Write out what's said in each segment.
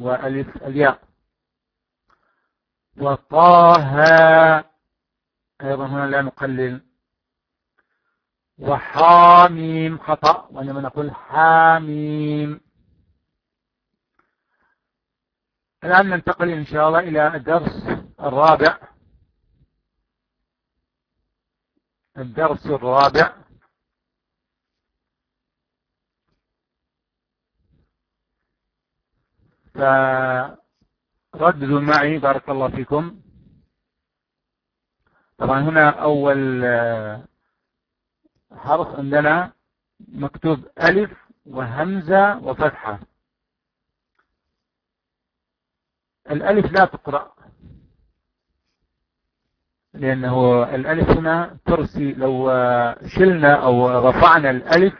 وألف الياء وطه أيضا هنا لا نقلل. وحاميم خطأ وإنما نقول حاميم. الآن ننتقل إن شاء الله إلى الدرس الرابع. الدرس الرابع. فرددوا معي بارك الله فيكم. طبعا هنا أول حرف عندنا مكتوب ألف وهمزة وفتحة. الألف لا تقرأ لأنه الألف هنا ترسي لو شلنا أو رفعنا الألف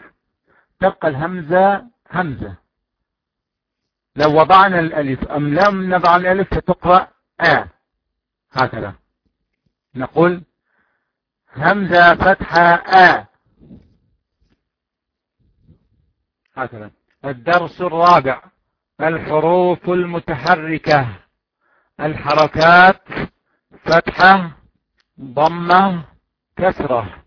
تبقى الهمزة همزة. لو وضعنا الألف أم لم نضع الألف فتقرأ آ. هكذا. نقول همزة فتحة آ. هكذا. الدرس الرابع. الحروف المتحركة. الحركات فتحة ضمة كسرة.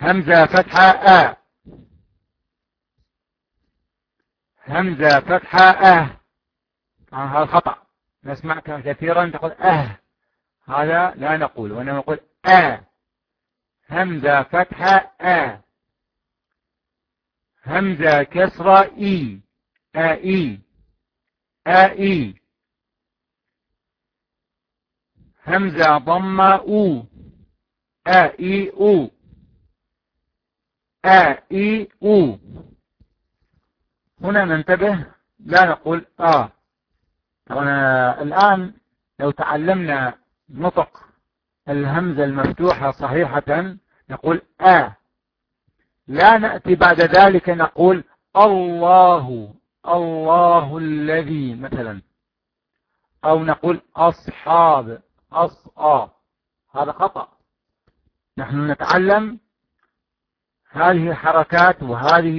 همزة فتحة آ. همزة فتحة أه. هذا خطأ. نسمع كثيرا تقول أه. هذا لا نقول وإنما نقول أ همزة فتحة أ همزة كسرة إي. آئي آئي همزة ضمة أو. آئي أو. آئي أو. هنا ننتبه لا نقول آه. طبعا الآن لو تعلمنا نطق الهمزة المفتوحة صحيحة نقول آ. لا نأتي بعد ذلك نقول الله الله الذي مثلا. أو نقول أصحاب أصآ. هذا خطأ. نحن نتعلم هذه حركات وهذه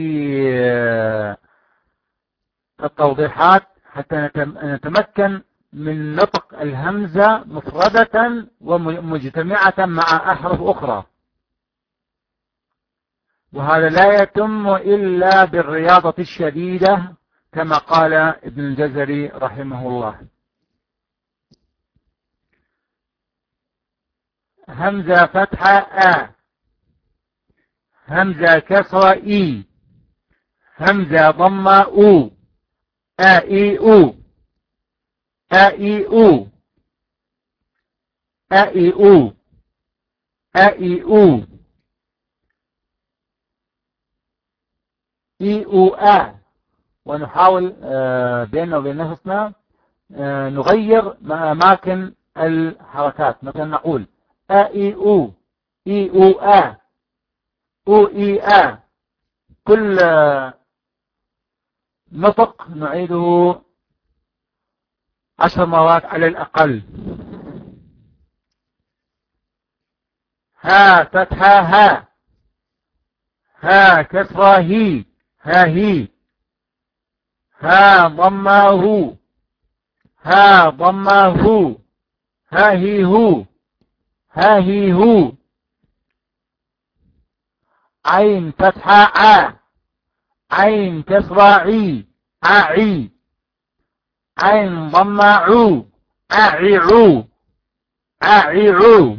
التوضيحات حتى نتمكن من نطق الهمزة مفردة ومجتمعة مع أحرف أخرى. وهذا لا يتم إلا بالرياضة الشديدة كما قال ابن الجزري رحمه الله. همزة فتحة آ همزة كسرة إي همزة ضمة أو. آ إي أو آ إي أو آ إي أو آ إي أو إي أو آ ونحاول آه، بيننا وبين نفسنا آه، نغير أماكن الحركات. مثلا نقول آ إي أو إي أو آ أو إي آ كل نطق نعيده عشر مرات على الأقل. ها فتحة ها. ها كسرة هي. ها هي. ها ضمة هو. ها ضمة هو. ها هي هو. ها هي هو. عين فتحة ع عين كسرة عي أعي. عين ضمة عو أعيعو. أعيعو.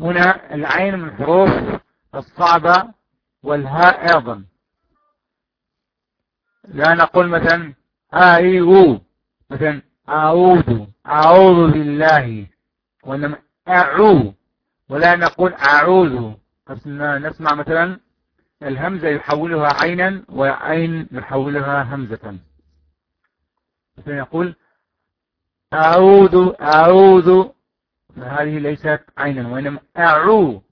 هنا العين من الحروف الصعبة والهاء أيضا. لا نقول مثلا آيو مثلا أعوذ أعوذ بالله. وإنما أعو. ولا نقول أعوذ نسمع مثلا الهمزة يحولها عينا وعين يحولها همزة. يقول أعوذ أعوذ. فهذه ليست عينا وإنما أعو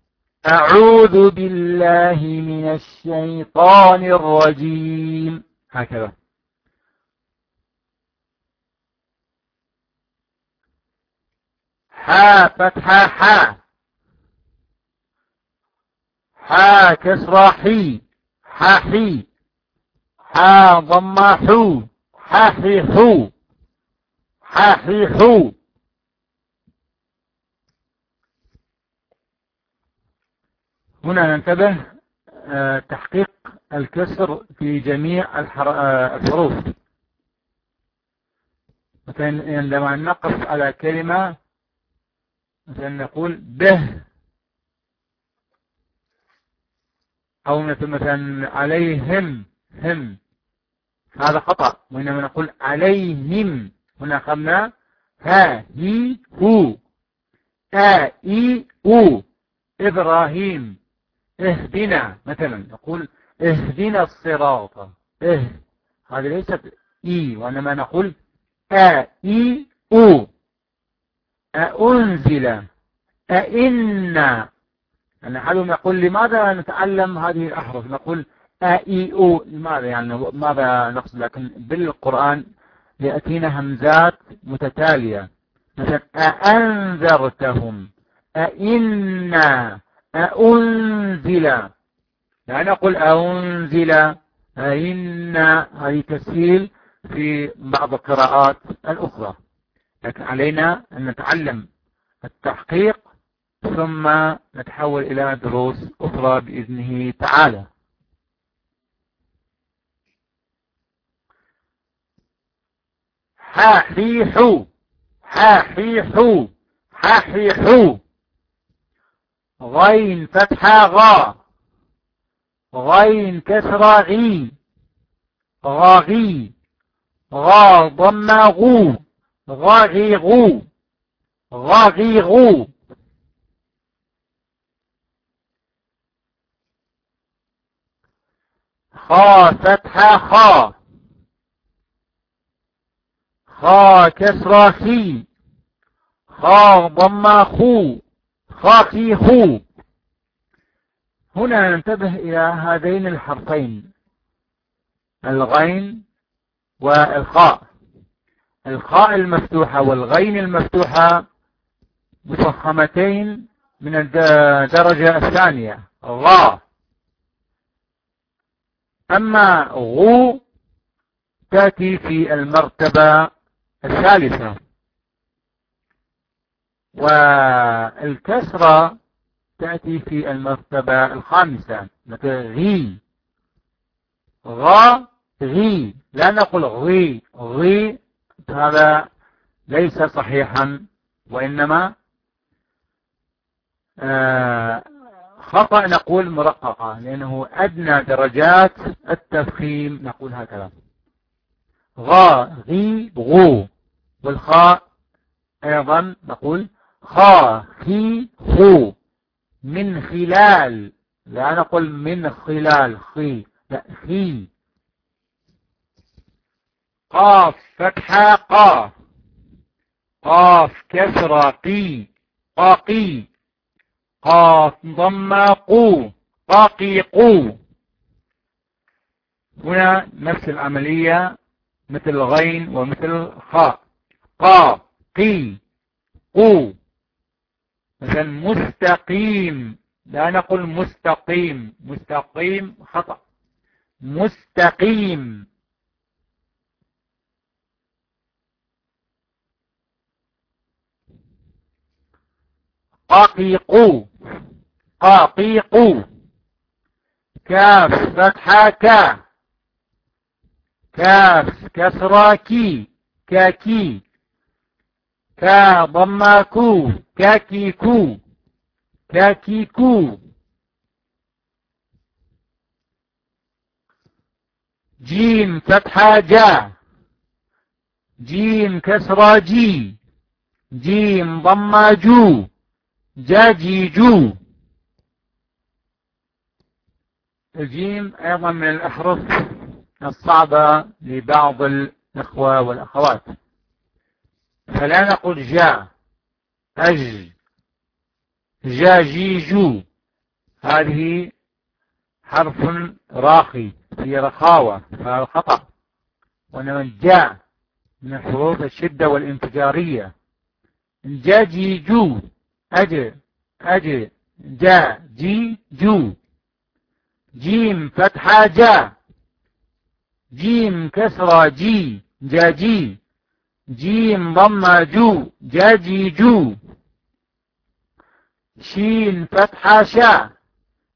أعوذ بالله من الشيطان الرجيم. هكذا. حا فتحة حا حا كسرة حي حا حي حا ضم حو حاحي حو حاحي حو هنا ننتبه آه، تحقيق الكسر في جميع آه، الحروف. مثلا عندما نقف على كلمة مثلا نقول به. أو مثلا عليهم هم. هذا خطأ. وإنما نقول عليهم. هنا أخذنا ها هي هو. آ إي أو إبراهيم. اهدنا. مثلا نقول اهدنا الصراط. آه هذه ليست إي وإنما نقول آ إي أو أأنزل أئنا يعني حلو نقول لماذا نتعلم هذه الأحرف؟ نقول أي أو. لماذا يعني؟ ماذا نقصد؟ لكن بالقرآن يأتينا همزات متتالية. مثلا أأنذرتهم. أئنا أأنزل. لا نقول أنزل أئن هذه تسهيل في بعض القراءات الأخرى. لكن علينا أن نتعلم التحقيق ثم نتحول إلى دروس أخرى بإذنه تعالى. حاحيحو حاحيحو حاحيحو. غين فتحة غا غين كسرة غي غاغي غا ضم غو غاغي غو غاغي غو. خا فتحة خا. خا كسرة خي خا ضم خو. خاخي خو. هنا ننتبه إلى هذين الحرفين الغين والخاء. الخاء المفتوحة والغين المفتوحة مفخمتين من الدرجة الثانية. غا أما غو تأتي في المرتبة الثالثة. والكسرة تأتي في المرتبة الخامسة. مثل غي؟ غا غي. لا نقول غي. غي هذا ليس صحيحا وإنما آه، خطأ نقول مرققة لأنه أدنى درجات التفخيم نقول هكذا. غا غي غو والخاء أيضا نقول خا خي خو من خلال لا نقول من خلال خي لا خي قاف فتحة قاف. قاف كسرة قي. قاقي. قاف ضم قو قاقي قو هنا نفس العملية مثل غين ومثل خاء قا قي قو مثلا مستقيم. لا نقول مستقيم. مستقيم خطأ. مستقيم. قاقيقو قاقيقو كاف فتحة كا كاف كسرة كي كاكي. كاف ضمة كو. كاكيكو. كاكيكو. جيم فتحة جا. جيم كسرة جي جيم ضمة جو جاجيجو الجيم أيضا من الأحرف الصعبة لبعض الإخوة والأخوات. فلا نقول جاء أج جاجيجو هذه حرف راخي في رخاوة فهذا خطأ. وإنما جاء من حروف الشدة والانفجارية. جاجيجو أج أج جا جي جو. جيم فتحة جا. جيم كسرة جي جاجي جيم ضمة جو. جاجي جو. شين فتحة شا.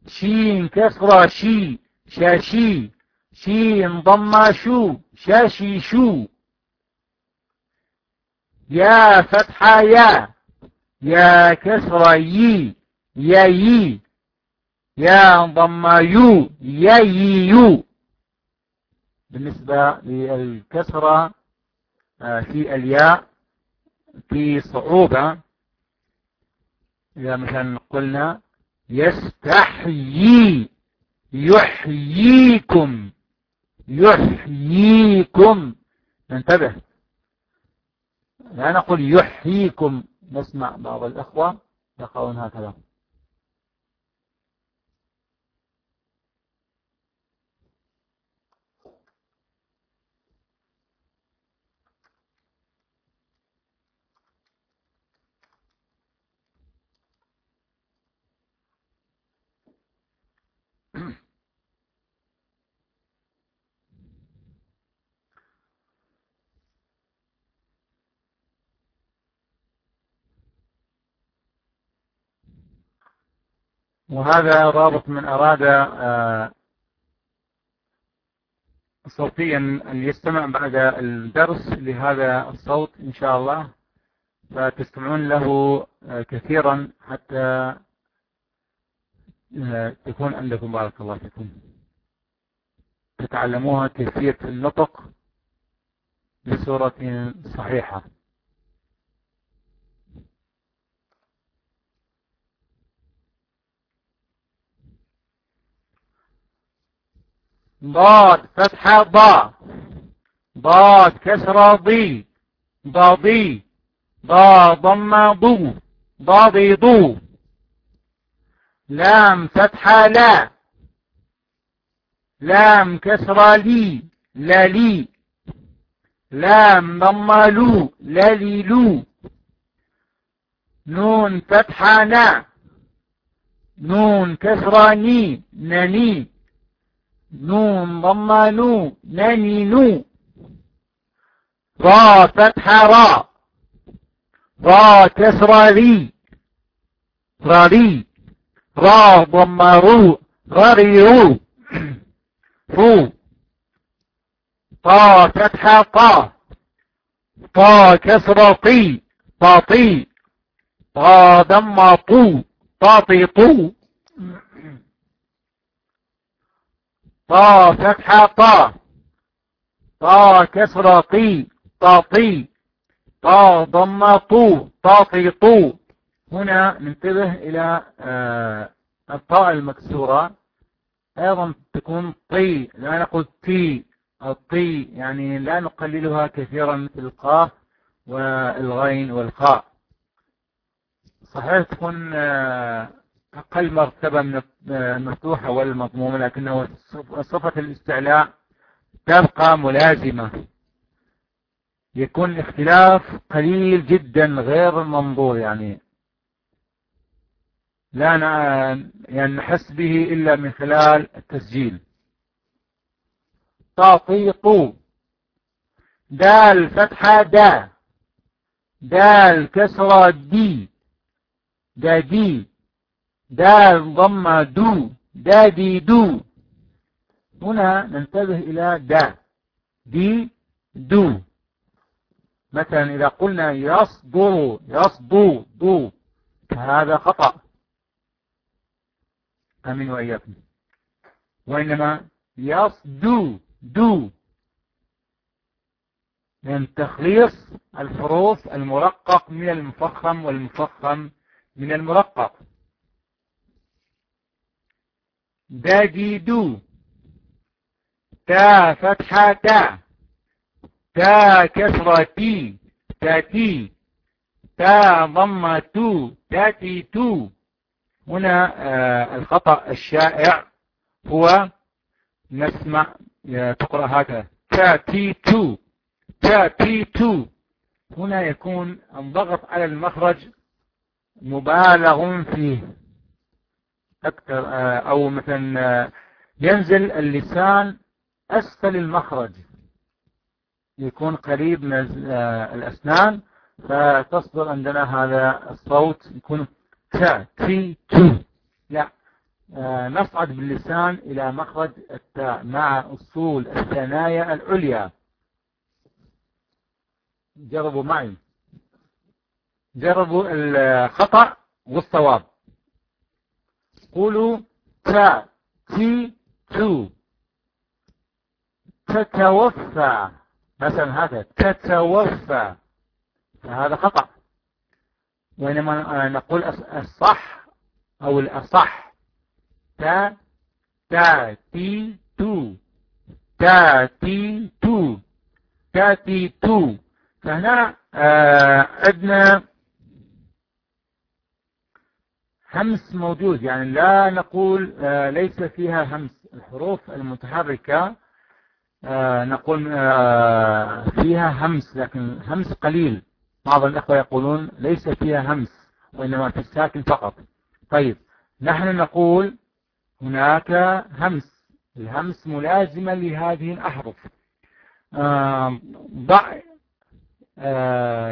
شين كسرة شي شاشي شين ضمة شو. شاشي شو. يا فتحة يا. يا كسرة يي يا يي. يا ضمة يو يا يي يو. بالنسبة للكسرة آه، في الياء في صعوبة. إذا مثلا قلنا يستحيي يحييكم يحييكم. انتبه لا نقول يحييكم. نسمع بعض الأخوة يقولون هكذا. وهذا رابط من أراد آه، صوتيا أن يستمع بعد الدرس لهذا الصوت إن شاء الله. فتستمعون له آه، كثيرا حتى آه، تكون عندكم بارك الله فيكم. تتعلموها كيفية النطق بصورة صحيحة. ضاد فتحة ضاء ضاد كسرة ضي ضاضي. ضا ضم ضو ضاضي ضو لام فتحة لا. لام كسرة لي. لا لي. لام ضم لو لا لي لو نون فتحة نا نون كسرة ني. نني نون ضمة نو نني نو. را فتحة را. را كسرة ري راري را ضمة رو. راري رو. رو. طا فتحة طا طا كسرة طي. طاطي طا ضم طو. طاطي طو. طا فتحة طا طا كسرة طي طاطي. طا ضم طو طاطي طو هنا ننتبه إلى آه، الطاء المكسورة. أيضا تكون طي لا نقول تي. الطي يعني لا نقللها كثيرا مثل القاف والغين والخاء. صحيح تكون آه، أقل مرتبة من المفتوحة والمضمومة لكنه صفة الاستعلاء تبقى ملازمة. يكون الاختلاف قليل جدا غير منظور يعني. لا يعني نحس به إلا من خلال التسجيل. طاطيطو دال فتحة دا. دال كسرة دي. دا دي. دال ضمة دو دادي دو. هنا ننتبه إلى دا دي دو. مثلا إذا قلنا يصدر يصدو دو هذا خطأ. أمين وإياكم. وإنما يصدو دو. من تخليص الحروف المرقق من المفخم والمفخم من المرقق. دادي دو تا فتحة تا تا كسرة تي تاتي تا ضمة تو تاتي تو هنا آه الخطأ الشائع هو نسمع تقرأ هكذا تاتي تو تاتي تو هنا يكون الضغط على المخرج مبالغ فيه. أكثر آه، أو مثلا آه، ينزل اللسان أسفل المخرج. يكون قريب من آه، الأسنان فتصدر عندنا هذا الصوت يكون تا تي تو لا نصعد باللسان إلى مخرج التاء مع أصول الثنايا العليا. جربوا معي. جربوا الخطأ والصواب. قولوا تا تي تو. تتوفى. مثلا هذا تتوفى. فهذا خطأ. وإنما نقول الصح أو الأصح. تا تا تي تو. تا تي تو. تا تي تو. فهنا آه عندنا همس موجود يعني لا نقول آه، ليس فيها همس. الحروف المتحركة آه، نقول آه، فيها همس لكن همس قليل. بعض الأخوة يقولون ليس فيها همس وإنما في الساكن فقط. طيب نحن نقول هناك همس. الهمس ملازمة لهذه الأحرف. ضع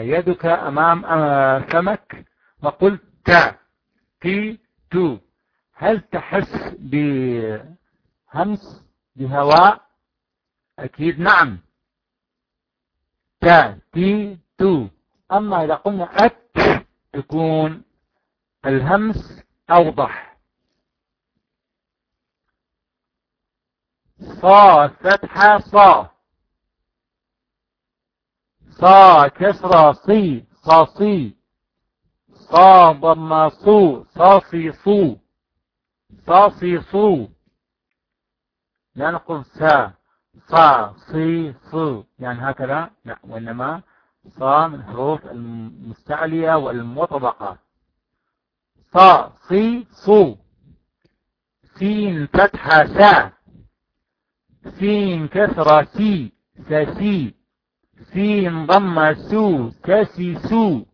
يدك أمام فمك وقل تاء P2 هل تحس بهمس بهواء؟ أكيد نعم. تا تي تو أما إذا قلنا أت تكون الهمس أوضح. صا فتحة صا صا كسرة صي صاصي صا ضم صو صاصي صو. صاصي صو. لا نقول سا صا صي صو يعني هكذا لا وإنما صا من حروف المستعلية والمطبقة. صا صي صو سين فتحة سا سين كسرة سي ساسي سين ضم سو ساسي سو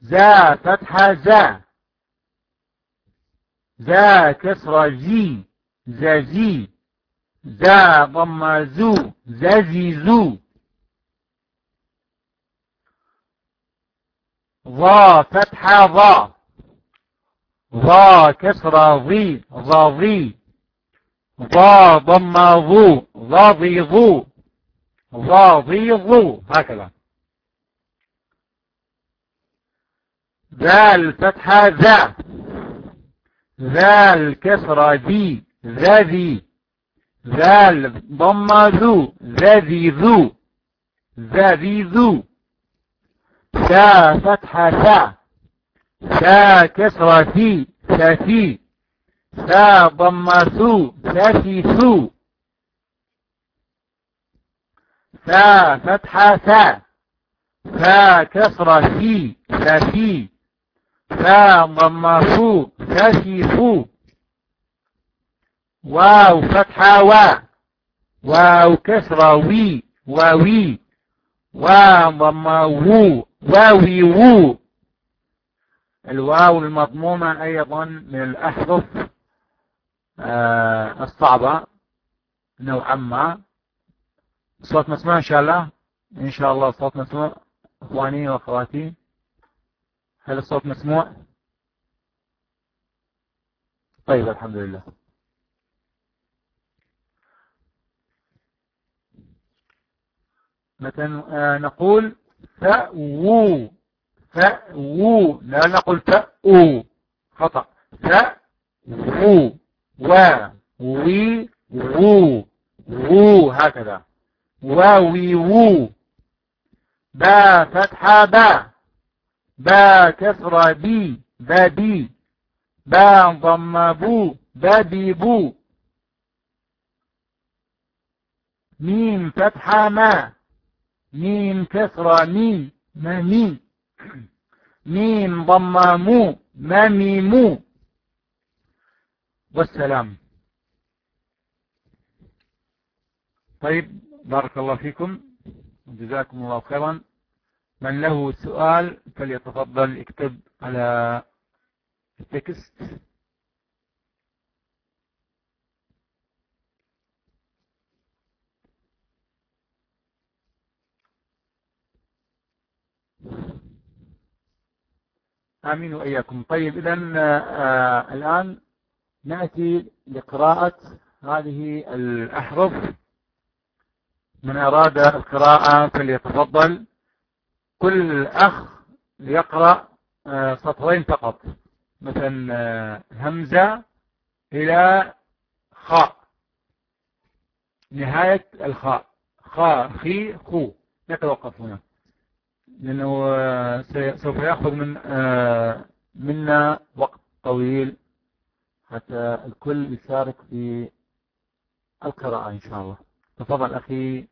زا فتحة زا زا كسرة زي زازي زا ضم زو زازي زو ضا فتحة ضا ضا كسرة ضي ضاضي ضا ضم ضو ضاضي ضو ضاضي ضو هكذا. ذا الفتحة ذا. ذا الكسرة ذي ذا ذي. ذا الضم ذو ذا ذي ذو. ذا ذي ذو. ثا فتحة ثا. ثا كسرة ثي ثاثي ثا ضم ثو ثاثي ثو. ثا فتحة ثا. ثا كسرة ثي ثاثي ثا ضم ثو ثاثي ثو واو فتحة وا. واو كسرة وي واوي. واو ضم وو واوي وو. الواو المضمومة أيضا من الأحرف آه الصعبة نوعا ما. صوت مسموع إن شاء الله. إن شاء الله صوت مسموع. أخواني وأخواتي. هل الصوت مسموع؟ طيب الحمد لله. مثلا آه نقول فأوو فأوو لا نقول فأو. خطأ. فأو. و وي وو وو. هكذا. واوي وو. با فتحة با. با كسرة بي بابي با ضم بو بابي بو. ميم فتحة ما. ميم كسرة مي ما مي. ميم ضم مو ما ميمو والسلام. طيب بارك الله فيكم. جزاكم الله خيرا. من له سؤال فليتفضل اكتب على ال text. آمين وإياكم طيب إذا آه، آه، الآن نأتي لقراءة هذه الأحرف. من أراد القراءة فليتفضل. كل أخ يقرأ آه سطرين فقط. مثلا آه همزة إلى خاء. نهاية الخاء. خاء خي خو. نتوقف هنا. لأنه سوف يأخذ من منا وقت طويل حتى الكل يشارك في القراءة إن شاء الله. تفضل أخي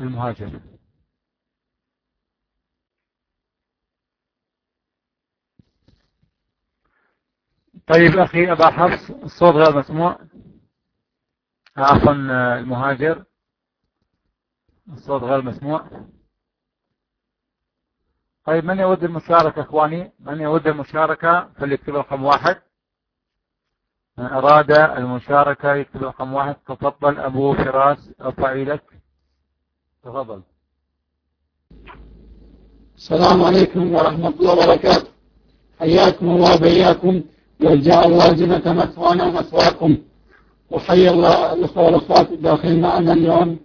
المهاجر. طيب أخي أبا حفص الصوت غير مسموع. عفوا المهاجر. الصوت غير مسموع. طيب من يود المشاركة إخواني؟ من يود المشاركة فليكتب رقم واحد. من أراد المشاركة يكتب رقم واحد. تفضل أبو فراس أرفع لك تفضل. السلام عليكم ورحمة الله وبركاته. حياكم الله وبياكم. الله جنة مثوانا ومثواكم وحيا الله الأخوة والأخوات الداخلين معنا اليوم.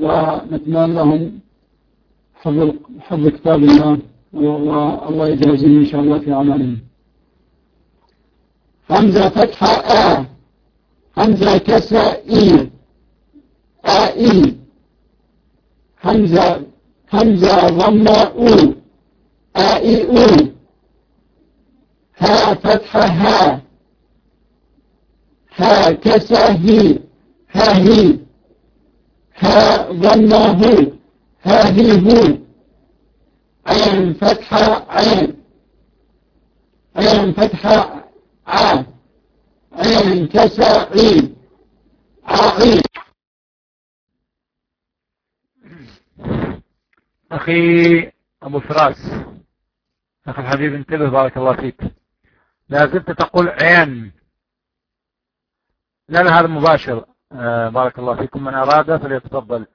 ونتمنى لهم حفظ حفظ كتاب الله. والله الله يجازيهم إن شاء الله في عملهم همزة فتحة آ. همزة كسرة إي. آئي همزة همزة ضمة أو. آئي أو. ها فتحة ها ها هي ها هي ها هو ها هي هو عين فتحة عين عين فتحة ع عين كسر عين عين أخي أبو فراس أخي الحبيب انتبه بارك الله فيك. لا زلت تقول عين. لا لا هذا مباشر. آه بارك الله فيكم. من أراد فليتفضل.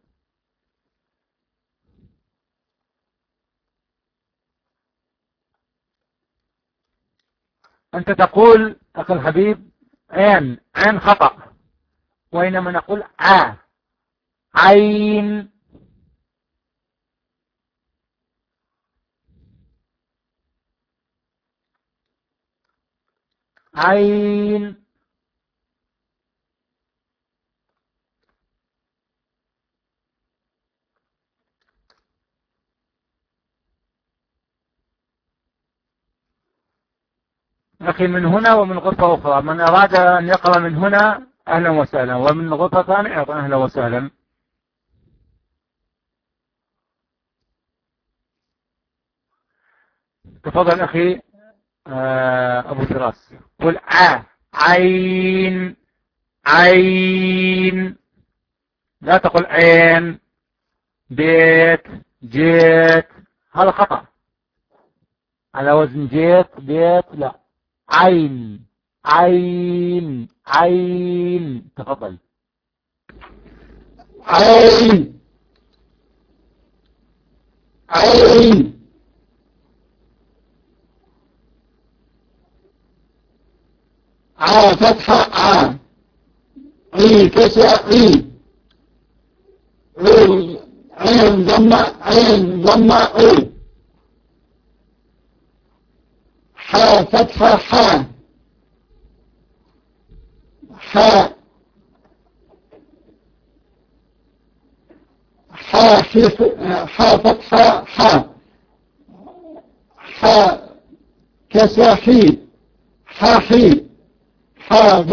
أنت تقول أخي الحبيب عين. عين خطأ. وإنما نقول ع. عين. عين. أخي من هنا ومن غرفة أخرى. من أراد أن يقرأ من هنا أهلا وسهلا. ومن غرفة ثانية أهلا وسهلا. تفضل أخي آه، أبو فراس. قل ع عين عين. لا تقل عين. بيت جيت. هذا خطأ. على وزن جيت بيت لا. عين عين عين. تفضل. عين. عين. ع فتحة ع عين كسر عين عين ضمة عين ضمة عين حاء فتحة حاء حاء حاء حاء فتحة حاء حاء كساحي حاحي حاء ضمة حو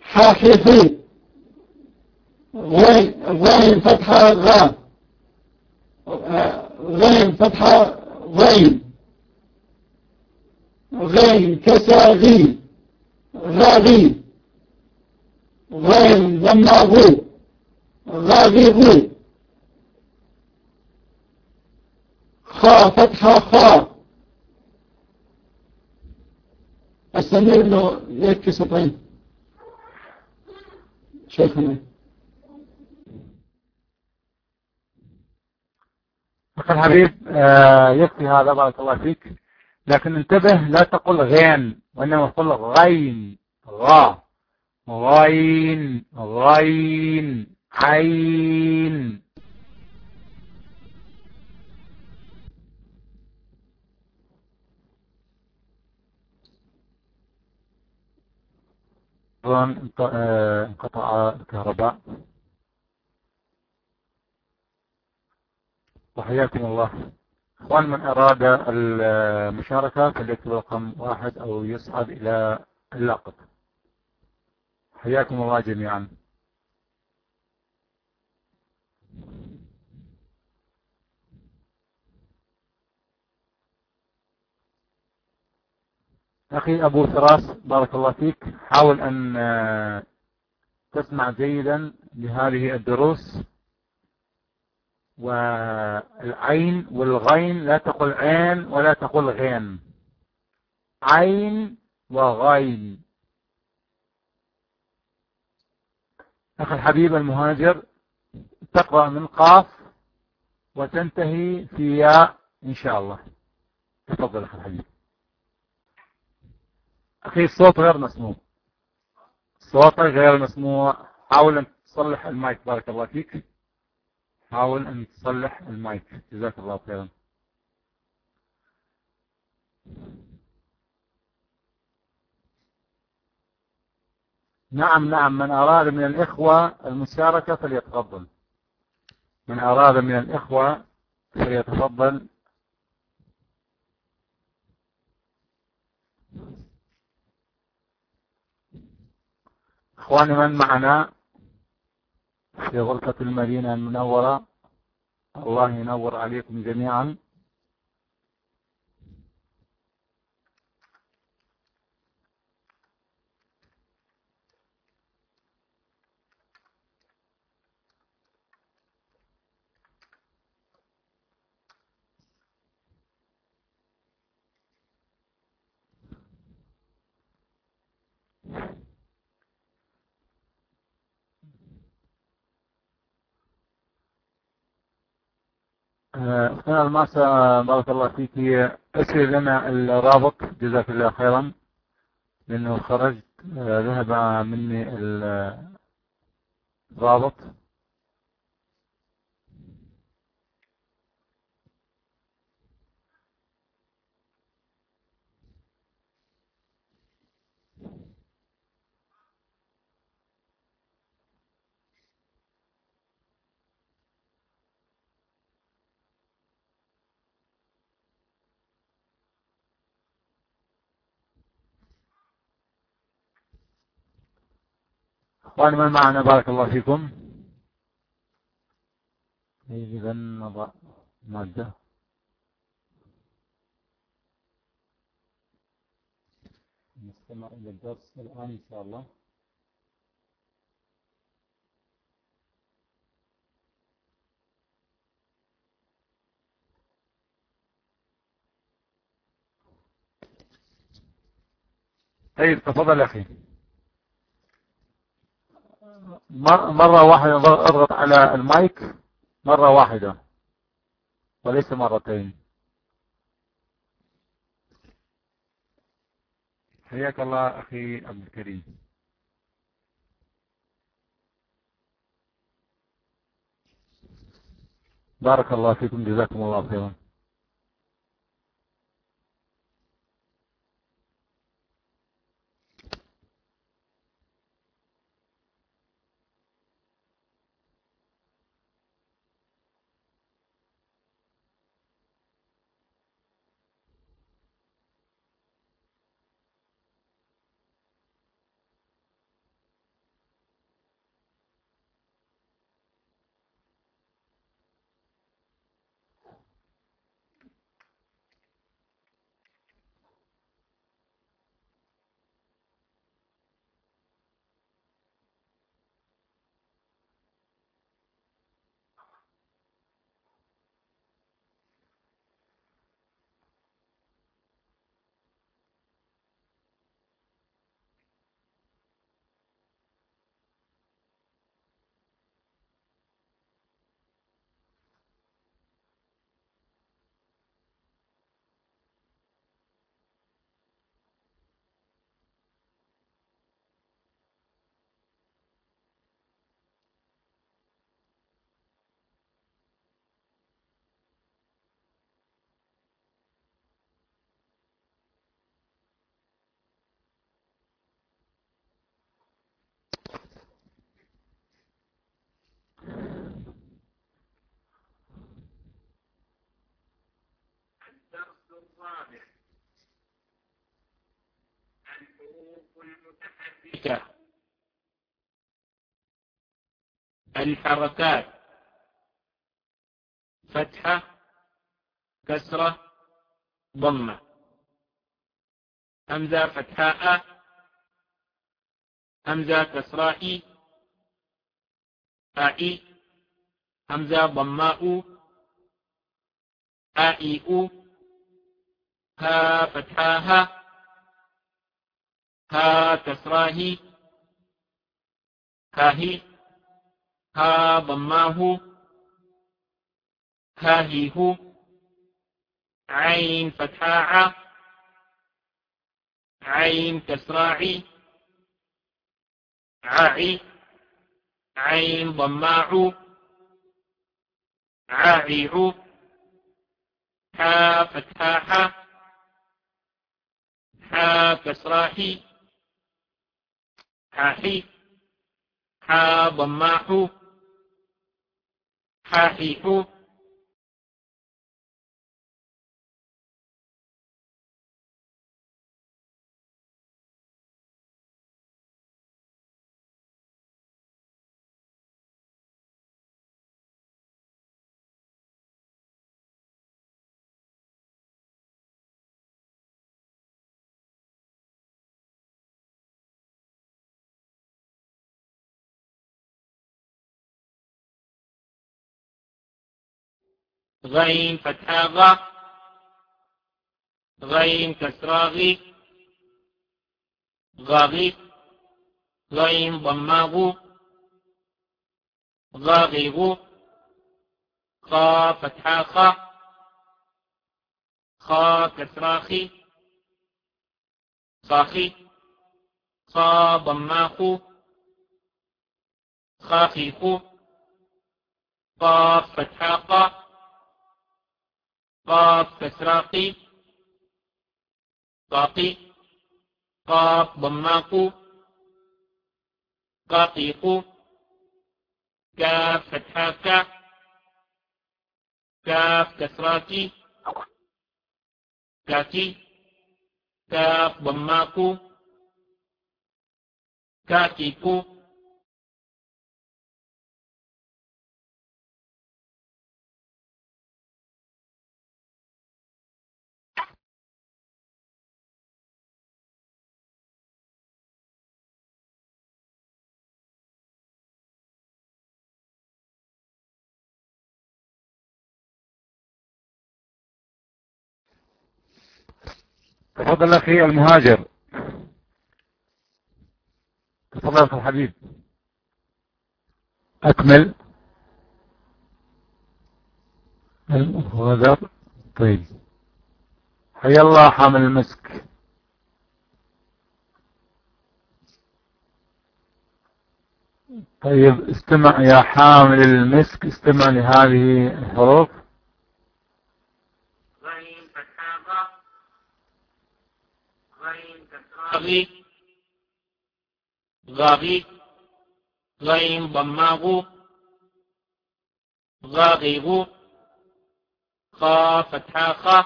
حاحي غين غين فتحة غا غين فتحة غين غين كساغي غاغي غين ضماغو غاغيغو خا فتحة خا. السمير له يكفي سطرين شيخنا أخي الحبيب آه، يكفي هذا بارك الله فيك. لكن انتبه لا تقول غين وإنما تقول غين. غا غين غين عين. انقطع الكهرباء. وحياكم الله. إخوان من أراد المشاركة فليكتب رقم واحد أو يصعد إلى اللاقط حياكم الله جميعا. أخي أبو فراس بارك الله فيك. حاول أن آه، تسمع جيدا لهذه الدروس. والعين والغين لا تقول عين ولا تقول غين. عين وغين. أخي الحبيب المهاجر تقرأ من قاف وتنتهي في ياء إن شاء الله. تفضل أخي الحبيب. أخي الصوت غير مسموع. صوتك غير مسموع. حاول أن تصلح المايك. بارك الله فيك. حاول أن تصلح المايك. جزاك الله خيرا. نعم نعم. من أراد من الإخوة المشاركة فليتفضل. من أراد من الإخوة فليتفضل. إخواني من معنا في غرفة المدينة المنورة؟ الله ينور عليكم جميعا. أختنا الماسة بارك الله فيك. أسر لنا الرابط. جزاك الله خيرا. لأنه خرجت ذهب مني الرابط أخواني من معنا بارك الله فيكم. إذا نضع مادة. نستمع إلى الدرس الآن إن شاء الله. طيب تفضل يا أخي. مرة واحدة أضغط على المايك مرة واحدة وليس مرتين. حياك الله أخي عبد الكريم. بارك الله فيكم جزاكم الله خيرا. الحروف المتحركة الحركات. فتحة. كسرة. ضمة. همزة فتحاء. همزة كسراء. آئي. همزة ضماء. آئي ها فتحاها ها كسراه هاهي ها ضماه هاهيه عين فتحاء عين كسراعي عاعي عين ضماع عاعيع حا فتحاحا حا كسراحي. حاحي. حا ضماح حاحيح غين فتحة غ غين كسرة غي غاغي غين ضماغو غاغيغو خا فتحة خا خا كسراخي خاخي خا ضماخو خاخيخو قاف فتحة قا قاف كسراقي قاقي قاف ضماق قاقيق كاف فتحاك كاف كسراكي كاكي كاف ضماق كاكيكو تفضل أخي المهاجر. تفضل أخي الحبيب أكمل. الغدر طيب. حيا الله حامل المسك. طيب استمع يا حامل المسك استمع لهذه الحروف. غاغي غاغي غين ضماغو غاغيغو خا فتحا خا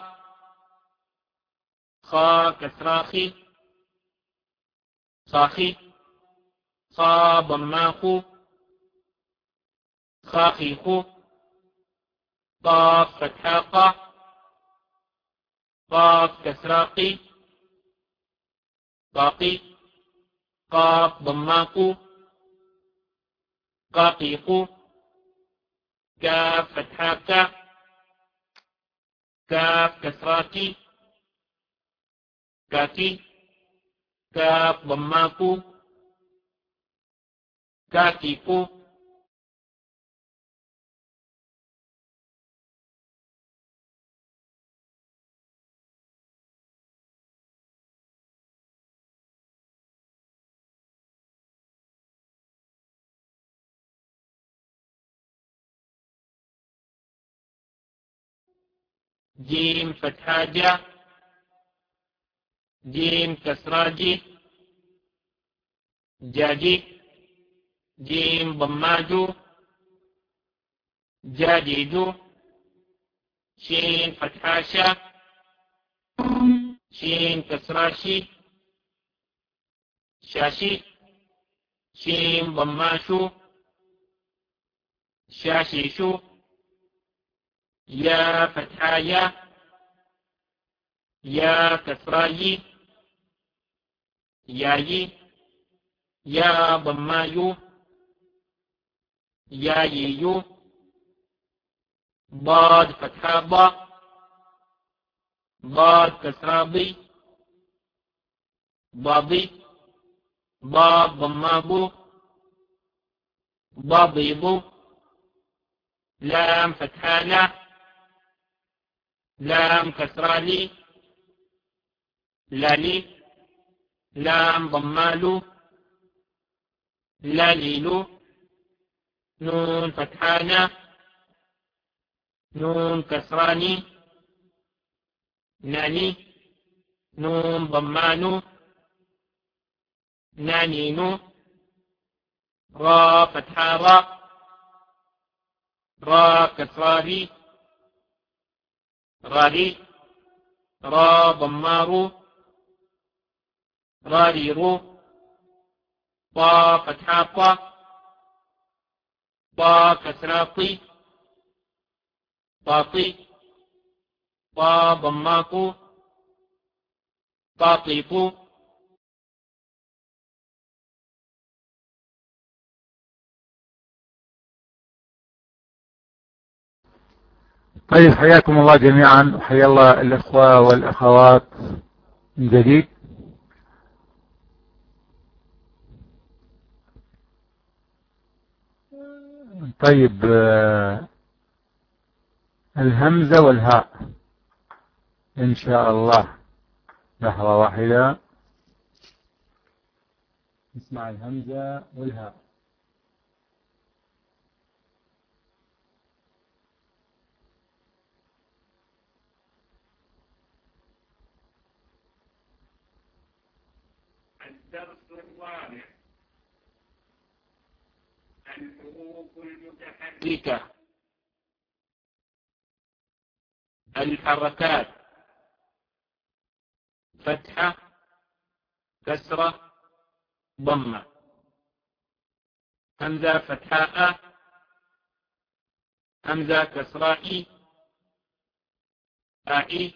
خا كسراخي صاخي خا ضماخو خاخيخو قاف فتحا قا قاف كسراقي باقي قاف ضماق قاقيق كاف فتحاك كاف كسراكي كاكي كاف ضماق كاكيق جيم فتحة جا جيم كسرة جي جاجي جيم ضم جو جا جي جو شين فتحة شا شين كسرة شي شاشي شين ضم شو شاشيشو. يا فتحايا يا كسرايي يايي يا ضمايو ياييو ضاد فتحة ضا ضاد كسرة ضي ضاضي ضاد ضمابو ضاضيضو لام فتحة لا لام كسرة لي لالي لام ضمالو لاليلو نون فتحانا نون كسراني ناني نون ضمانو نانينو را فتحا را را كسراري راري را ضمارو راريرو طا فتحا طا طا كسراطي طاطي. طا ضماطو طيب حياكم الله جميعا وحيا الله الإخوة والأخوات من جديد. طيب آه، الهمزة والهاء. إن شاء الله لحظة واحدة. نسمع الهمزة والهاء الدرس الحروف المتحركة. الحركات. فتحة. كسرة. ضمة. همزة فتحاء. همزة كسراء. آئي.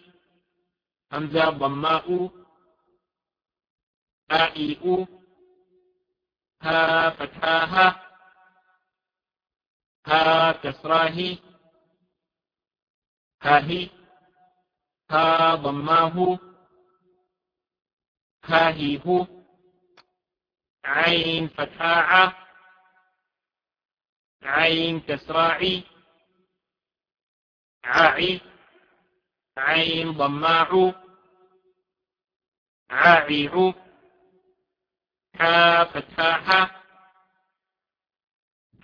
همزة ضماء. آئي ها فتحاها ها كسراه. ها هي. ها ضماه. ها هي هو. عين فتحاء عين كسراعي عاعي عين ضماع. عاعيع حا فتحاحة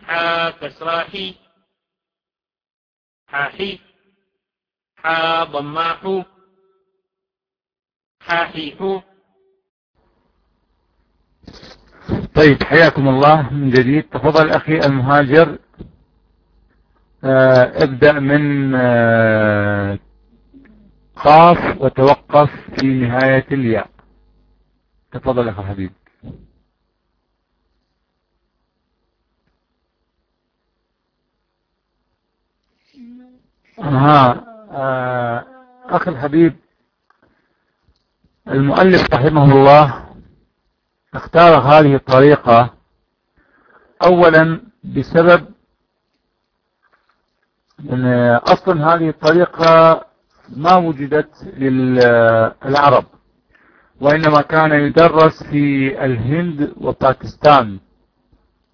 حا كسراحي حاحي. حا ضماح حاحيح طيب حياكم الله من جديد. تفضل أخي المهاجر. آه، ابدأ من آه، قاف وتوقف في نهاية الياء. تفضل أخي حبيب ها آه، أخي الحبيب المؤلف رحمه الله اختار هذه الطريقة أولا بسبب أن أصلا هذه الطريقة ما وجدت للعرب وإنما كان يدرس في الهند وباكستان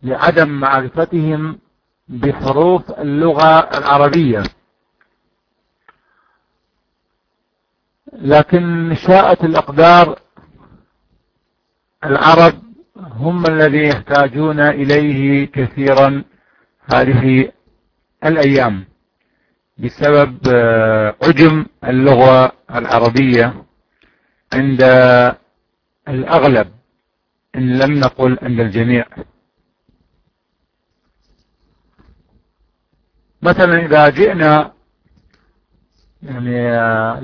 لعدم معرفتهم بحروف اللغة العربية. لكن شاءت الأقدار العرب هم الذي يحتاجون إليه كثيرا هذه الأيام بسبب عجم اللغة العربية عند الأغلب إن لم نقل عند الجميع. مثلا إذا جئنا يعني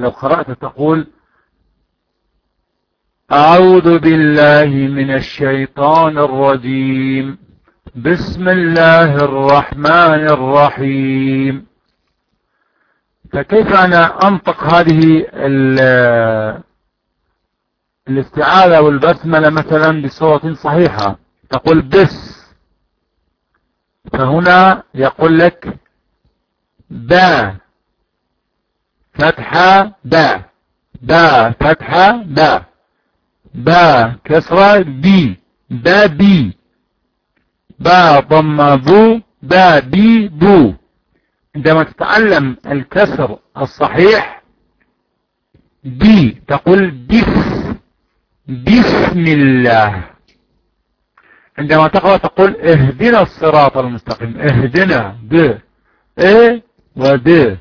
لو قرأت تقول أعوذ بالله من الشيطان الرجيم بسم الله الرحمن الرحيم. فكيف أنا أنطق هذه الاستعاذة والبسملة مثلا بصورة صحيحة؟ تقول بس. فهنا يقول لك با. فتحة با با فتحة با با كسرة بي با بي با ضم بو با بي بو عندما تتعلم الكسر الصحيح بي تقول بس. بسم الله. عندما تقرأ تقول اهدنا الصراط المستقيم. اهدنا. ب. ا ود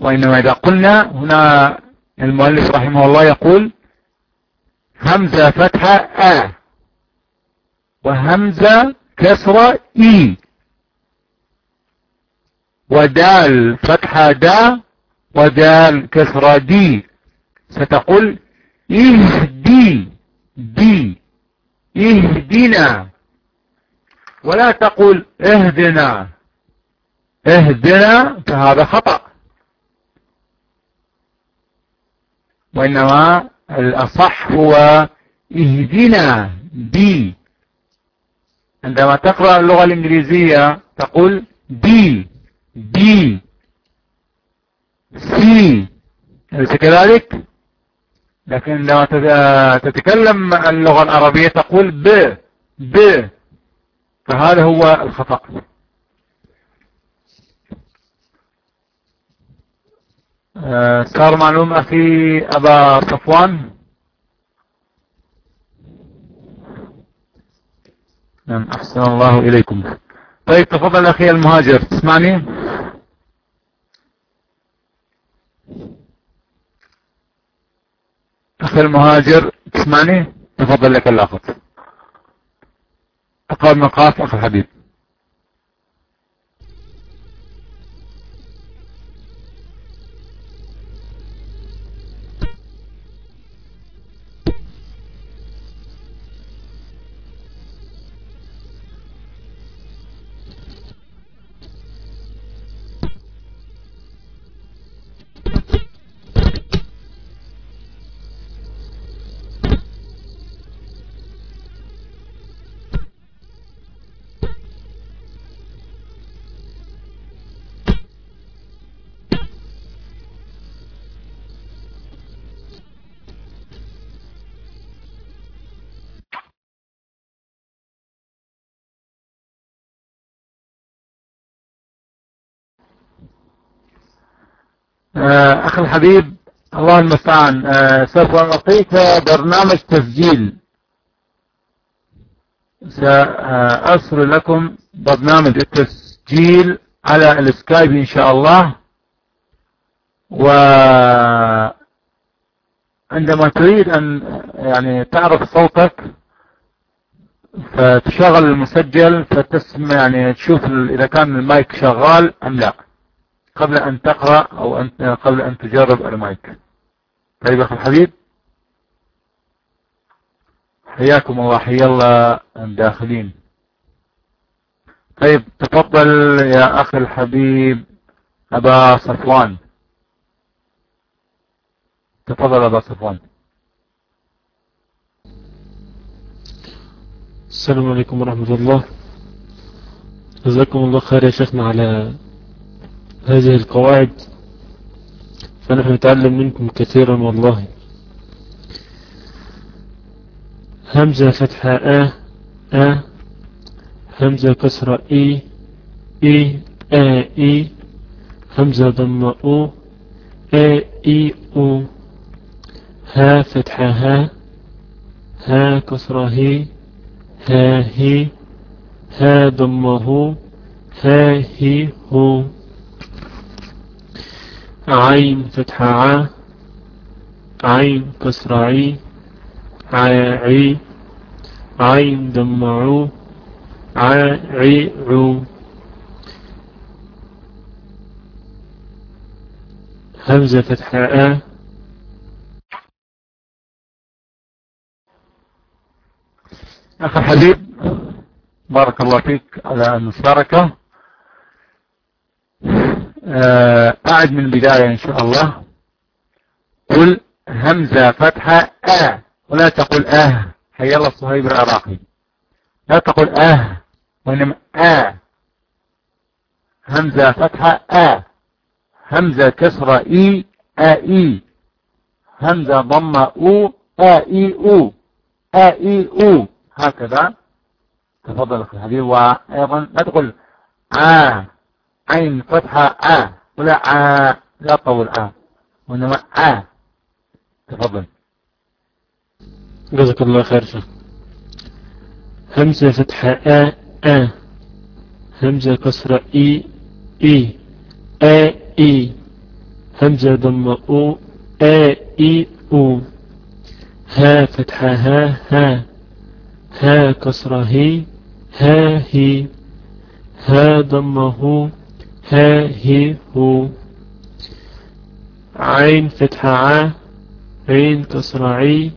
وإنما إذا قلنا هنا المؤلف رحمه الله يقول همزة فتحة أ وهمزة كسرة إي ودال فتحة دا ودال كسرة دي ستقول اهدي دي اهدنا ولا تقول اهدنا اهدنا فهذا خطأ وإنما الأصح هو اهدنا بي عندما تقرأ اللغة الإنجليزية تقول بي بي سي. أليس كذلك؟ لكن عندما تتكلم اللغة العربية تقول ب ب. فهذا هو الخطأ. صار معلوم أخي أبا صفوان؟ نعم أحسن الله إليكم. طيب تفضل أخي المهاجر تسمعني؟ أخي المهاجر تسمعني؟ تفضل لك اللافظ أقرب مقاف أخي الحبيب. أخي الحبيب الله المستعان. آه، سوف أعطيك برنامج تسجيل. سأرسل لكم برنامج التسجيل على السكايب إن شاء الله. وعندما تريد أن يعني تعرف صوتك فتشغل المسجل فتسمع يعني تشوف إذا كان المايك شغال أم لا. قبل أن تقرأ أو أن قبل أن تجرب المايك. طيب أخي الحبيب. حياكم الله حيا الله الداخلين. طيب تفضل يا أخي الحبيب أبا صفوان. تفضل أبا صفوان. السلام عليكم ورحمة الله. جزاكم الله خير يا شيخنا على هذه القواعد فنحن نتعلم منكم كثيرا والله. همزة فتحة آ آ. همزة كسرة إي إي آ إي. همزة ضمة أو آ إي أو. ها فتحة ها ها كسرة هي ها هي ها ضمة ها هي هو. عين فتحة ع عين كسر عي عي عين دمعو عي عو. همزة فتحة آ. أخي الحبيب بارك الله فيك على المشاركة. أعد من البداية إن شاء الله. قل همزة فتحة آ. ولا تقول آه. حي الله الصهيب العراقي. لا تقول آه وإنما آ. همزة فتحة آ. همزة كسرة إي آئي همزة ضمة أو آئي أو. آئي أو. هكذا. تفضل أخي الحبيب. وأيضا لا تقول آ. عين فتحة آ. ولا آ لا تطول آ. وإنما آ. تفضل. جزاك الله خير همزة فتحة آ آ. همزة كسرة إي إي. آ إي. همزة ضمة أو آ إي أو. ها فتحة ها ها. ها كسرة هي ها هي. ها ضمة هو ها هي هو عين فتحة ع عين كسرة عي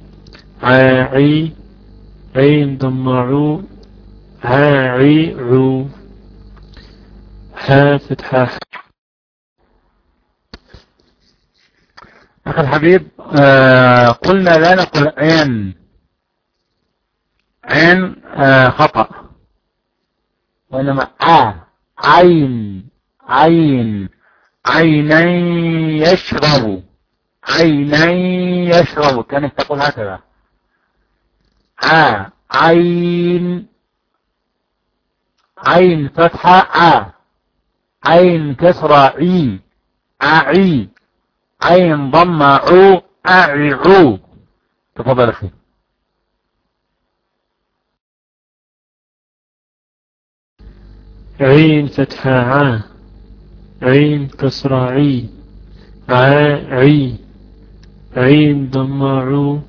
عاعي. عين ضمعو عاعي عو. ها فتحة ح. أخي الحبيب آه قلنا لا نقول عين. عين آه خطأ. وإنما آ عين. عين عينين يشرب. عينين يشرب. كانت تقول هكذا. آ عين عين فتحة آ عين كسرة عي. أعي. عين ضمة عو. أعي عو. تفضل أخي. عين فتحة ع. عين كسرة عي عاعي عين ضمعو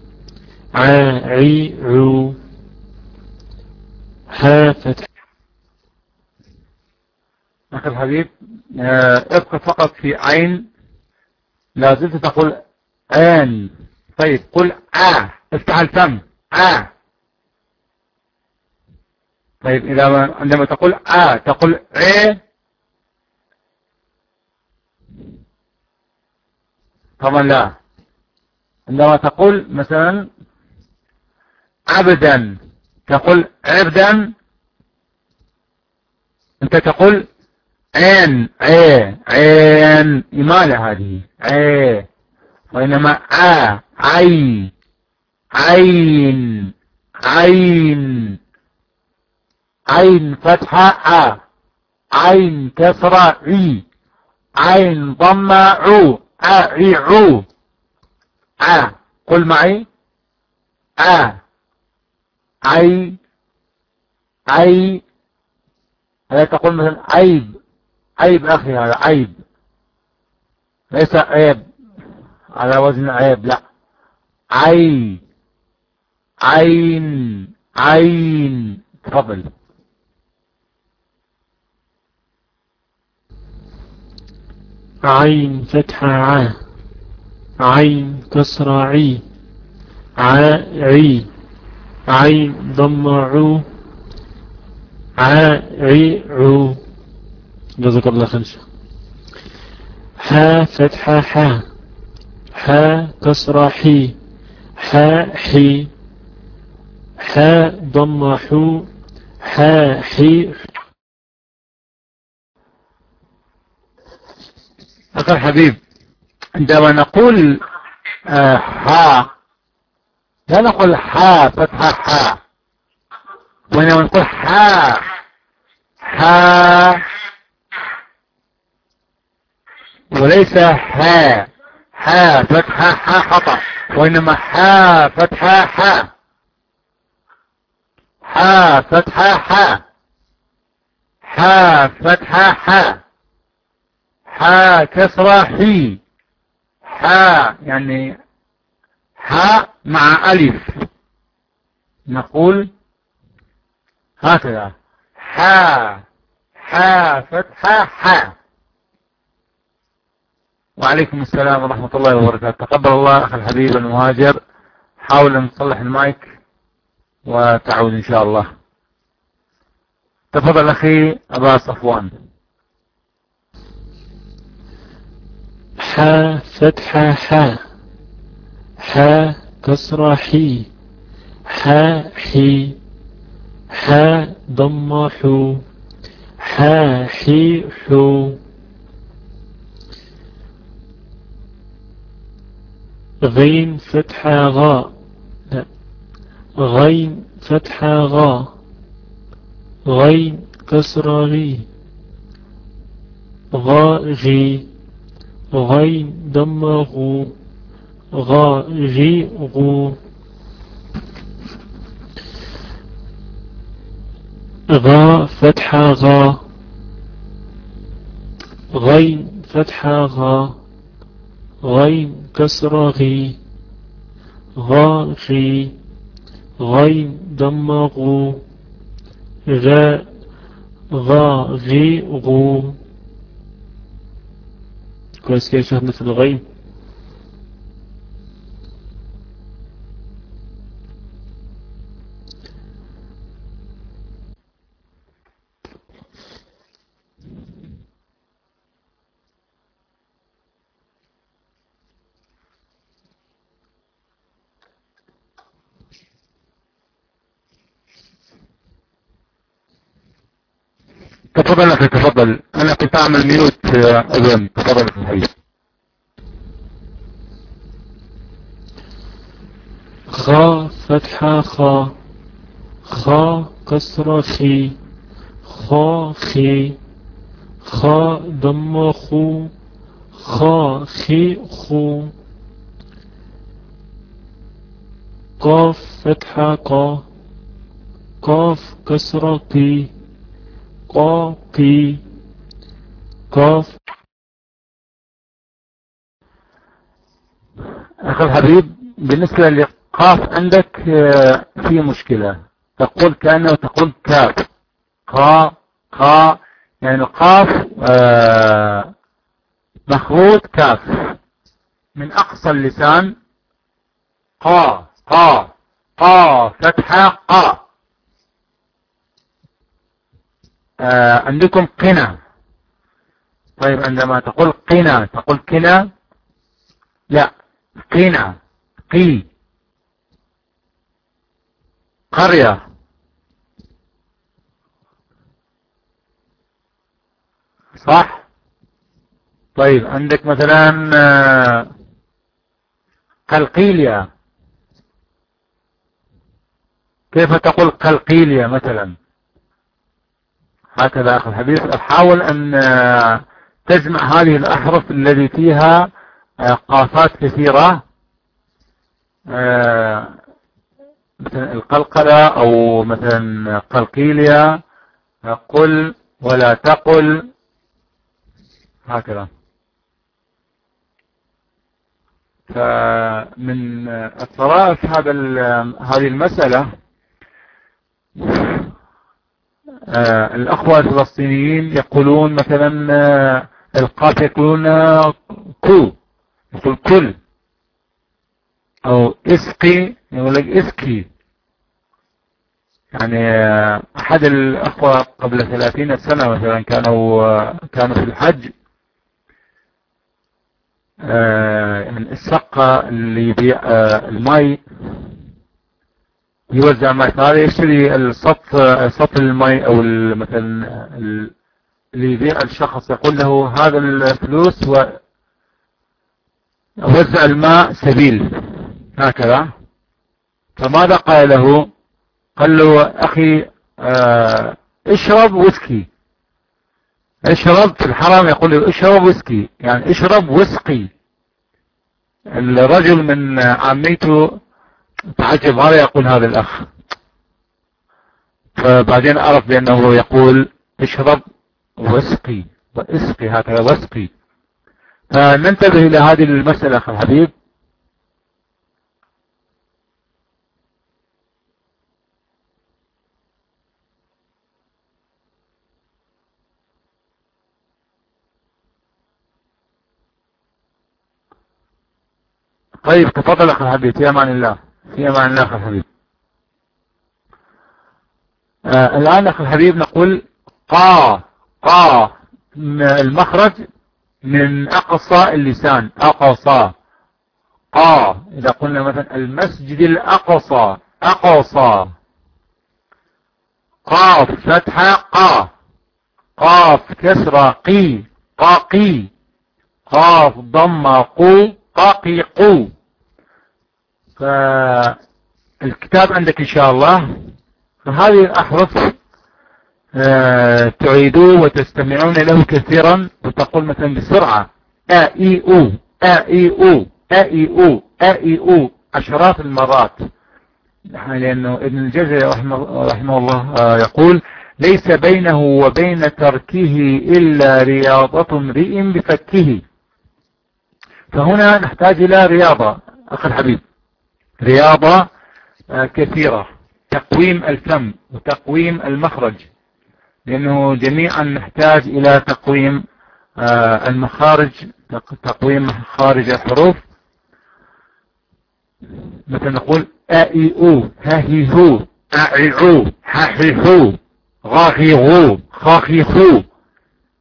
عاعي عو ها فتح. أخي الحبيب آه، ابقى فقط في عين. لا زلت تقول عين طيب قل آ. افتح الفم. آ. طيب إذا ما عندما تقول آ تقول إيه طبعا لا. عندما تقول مثلا عبدا تقول عبدا أنت تقول عين عين عين إمالة هذه عين وإنما آ عين عين عين عين فتحة آ عين كسرة عي عين ضمة أعي عو آ. قل معي. آ. عي. عي. لا تقول مثلا عيب. عيب أخي هذا عيب. ليس عيب. على وزن عيب. لا. عي. عين. عين. تفضل. عين فتحة ع عين كسرة عي عاعي عين ضمعو عاعيعو جزاك الله خير. حا فتحة حا حا كسرة حي حا حي حا ضم حو حا حي. أخي الحبيب عندما نقول آه ها لا نقول حا فتحة حا. وإنما نقول حا حا. وليس ها ها فتحة ها خطأ وإنما ها فتحة ها ها فتحة ها ها فتحة ها ها كسرة حي. ها يعني ها مع ألف. نقول هكذا. ها ها فتحة ها وعليكم السلام ورحمة الله وبركاته. تقبل الله أخي الحبيب المهاجر. حاول أن تصلح المايك وتعود إن شاء الله. تفضل أخي أبا صفوان. حا فتحة حا حا كسرة حي. حا حي. حا ضم حو. حا حي حو. غين فتحة غاء. لا غين فتحة غاء. غين كسرة غي. غا غي. غين ضم غو غا غي غو غا فتحة غا غين فتحة غا غين كسرة غي غا غي غين ضم غو غا غا غي غو كويس كده شهدنا في الغين تفضل أخي تفضل. أنا كنت أعمل ميوت أظن تفضل. الحبيب خا فتحة خا. خا كسرة خي. خا خي. خا ضم خو. خا خي خو. قاف فتحة قا. قاف كسرة قي. قا قي قاف. أخي الحبيب بالنسبة للقاف عندك آه، في مشكلة. تقول كأنه تقول كاف. قا قا. يعني قاف آه، مخروط كاف. من أقصى اللسان قا قا. قا فتحة قا آه، عندكم قنا. طيب عندما تقول قنا تقول كنا لا قنا. قي. قرية. صح؟ طيب عندك مثلا آه، قلقيليا كيف تقول قلقيليا مثلا؟ هكذا أخي الحبيب. حاول أن آه، تجمع هذه الأحرف الذي فيها آه، قافات كثيرة. آه، مثلا القلقلة أو مثلا قلقيليا قل ولا تقل. هكذا. فمن الطرائف هذا هذه المسألة. الأخوة الفلسطينيين يقولون مثلا آه، القاف يقولون آه، كو يقول كل. أو إسقي يقول لك اسكي يعني آه، أحد الأخوة قبل ثلاثين سنة مثلا كانوا آه، كانوا في الحج. آه، يعني السقة اللي يبيع آه، المي يوزع ماء هذا يشتري السط سط المي أو مثلا ال- اللي يبيع الشخص يقول له هذا الفلوس و وزع الماء سبيل. هكذا. فماذا قال له؟ قال له أخي آه، اشرب ويسكي. اشرب في الحرم يقول له اشرب ويسكي. يعني اشرب وسقي الرجل من عاميته تعجب هذا يقول هذا الأخ. فبعدين عرف بأنه يقول اشرب واسقي واسقي هكذا واسقي. فننتبه إلى هذه المسألة أخي الحبيب. طيب تفضل أخي الحبيب في أمان الله. في الله أخي الحبيب آه الآن أخي الحبيب نقول قا قا المخرج من أقصى اللسان أقصى. قا إذا قلنا مثلا المسجد الأقصى أقصى. قاف فتحة قا. قاف كسرة قي قاقي. قاف ضمة قو قاقي قو. فالكتاب عندك إن شاء الله. فهذه الأحرف آه تعيدوه وتستمعون له كثيرا وتقول مثلا بسرعة آ إي أو آ إي أو آ إي أو آ إي أو عشرات المرات. لأنه ابن الجزري رحمه, رحمه الله آه يقول ليس بينه وبين تركه إلا رياضة امرئ بفكه. فهنا نحتاج إلى رياضة أخي الحبيب. رياضة آه كثيرة. تقويم الفم وتقويم المخرج. لأنه جميعا نحتاج إلى تقويم آه المخارج تقويم مخارج الحروف. مثل نقول أي أو هاهي هو أعي عو حاحي هو غاخي غو خاخي خو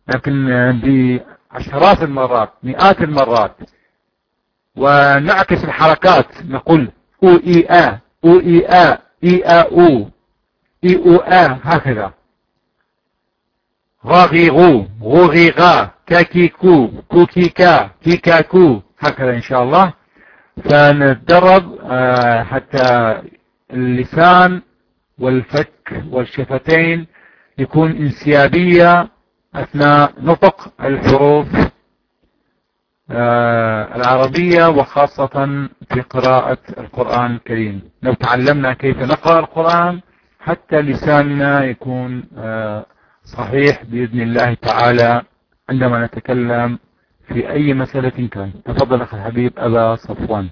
لكن بعشرات المرات مئات المرات. ونعكس الحركات. نقول أو اي أو ا هكذا غاغي غو غوغي غا كاكي كو كوكي كا كيكا كو هكذا إن شاء الله. فنتدرب حتى اللسان والفك والشفتين يكون انسيابية أثناء نطق الحروف العربية وخاصة في قراءة القرآن الكريم. لو تعلمنا كيف نقرأ القرآن حتى لساننا يكون صحيح بإذن الله تعالى عندما نتكلم في أي مسألة كان. تفضل أخي الحبيب أبا صفوان.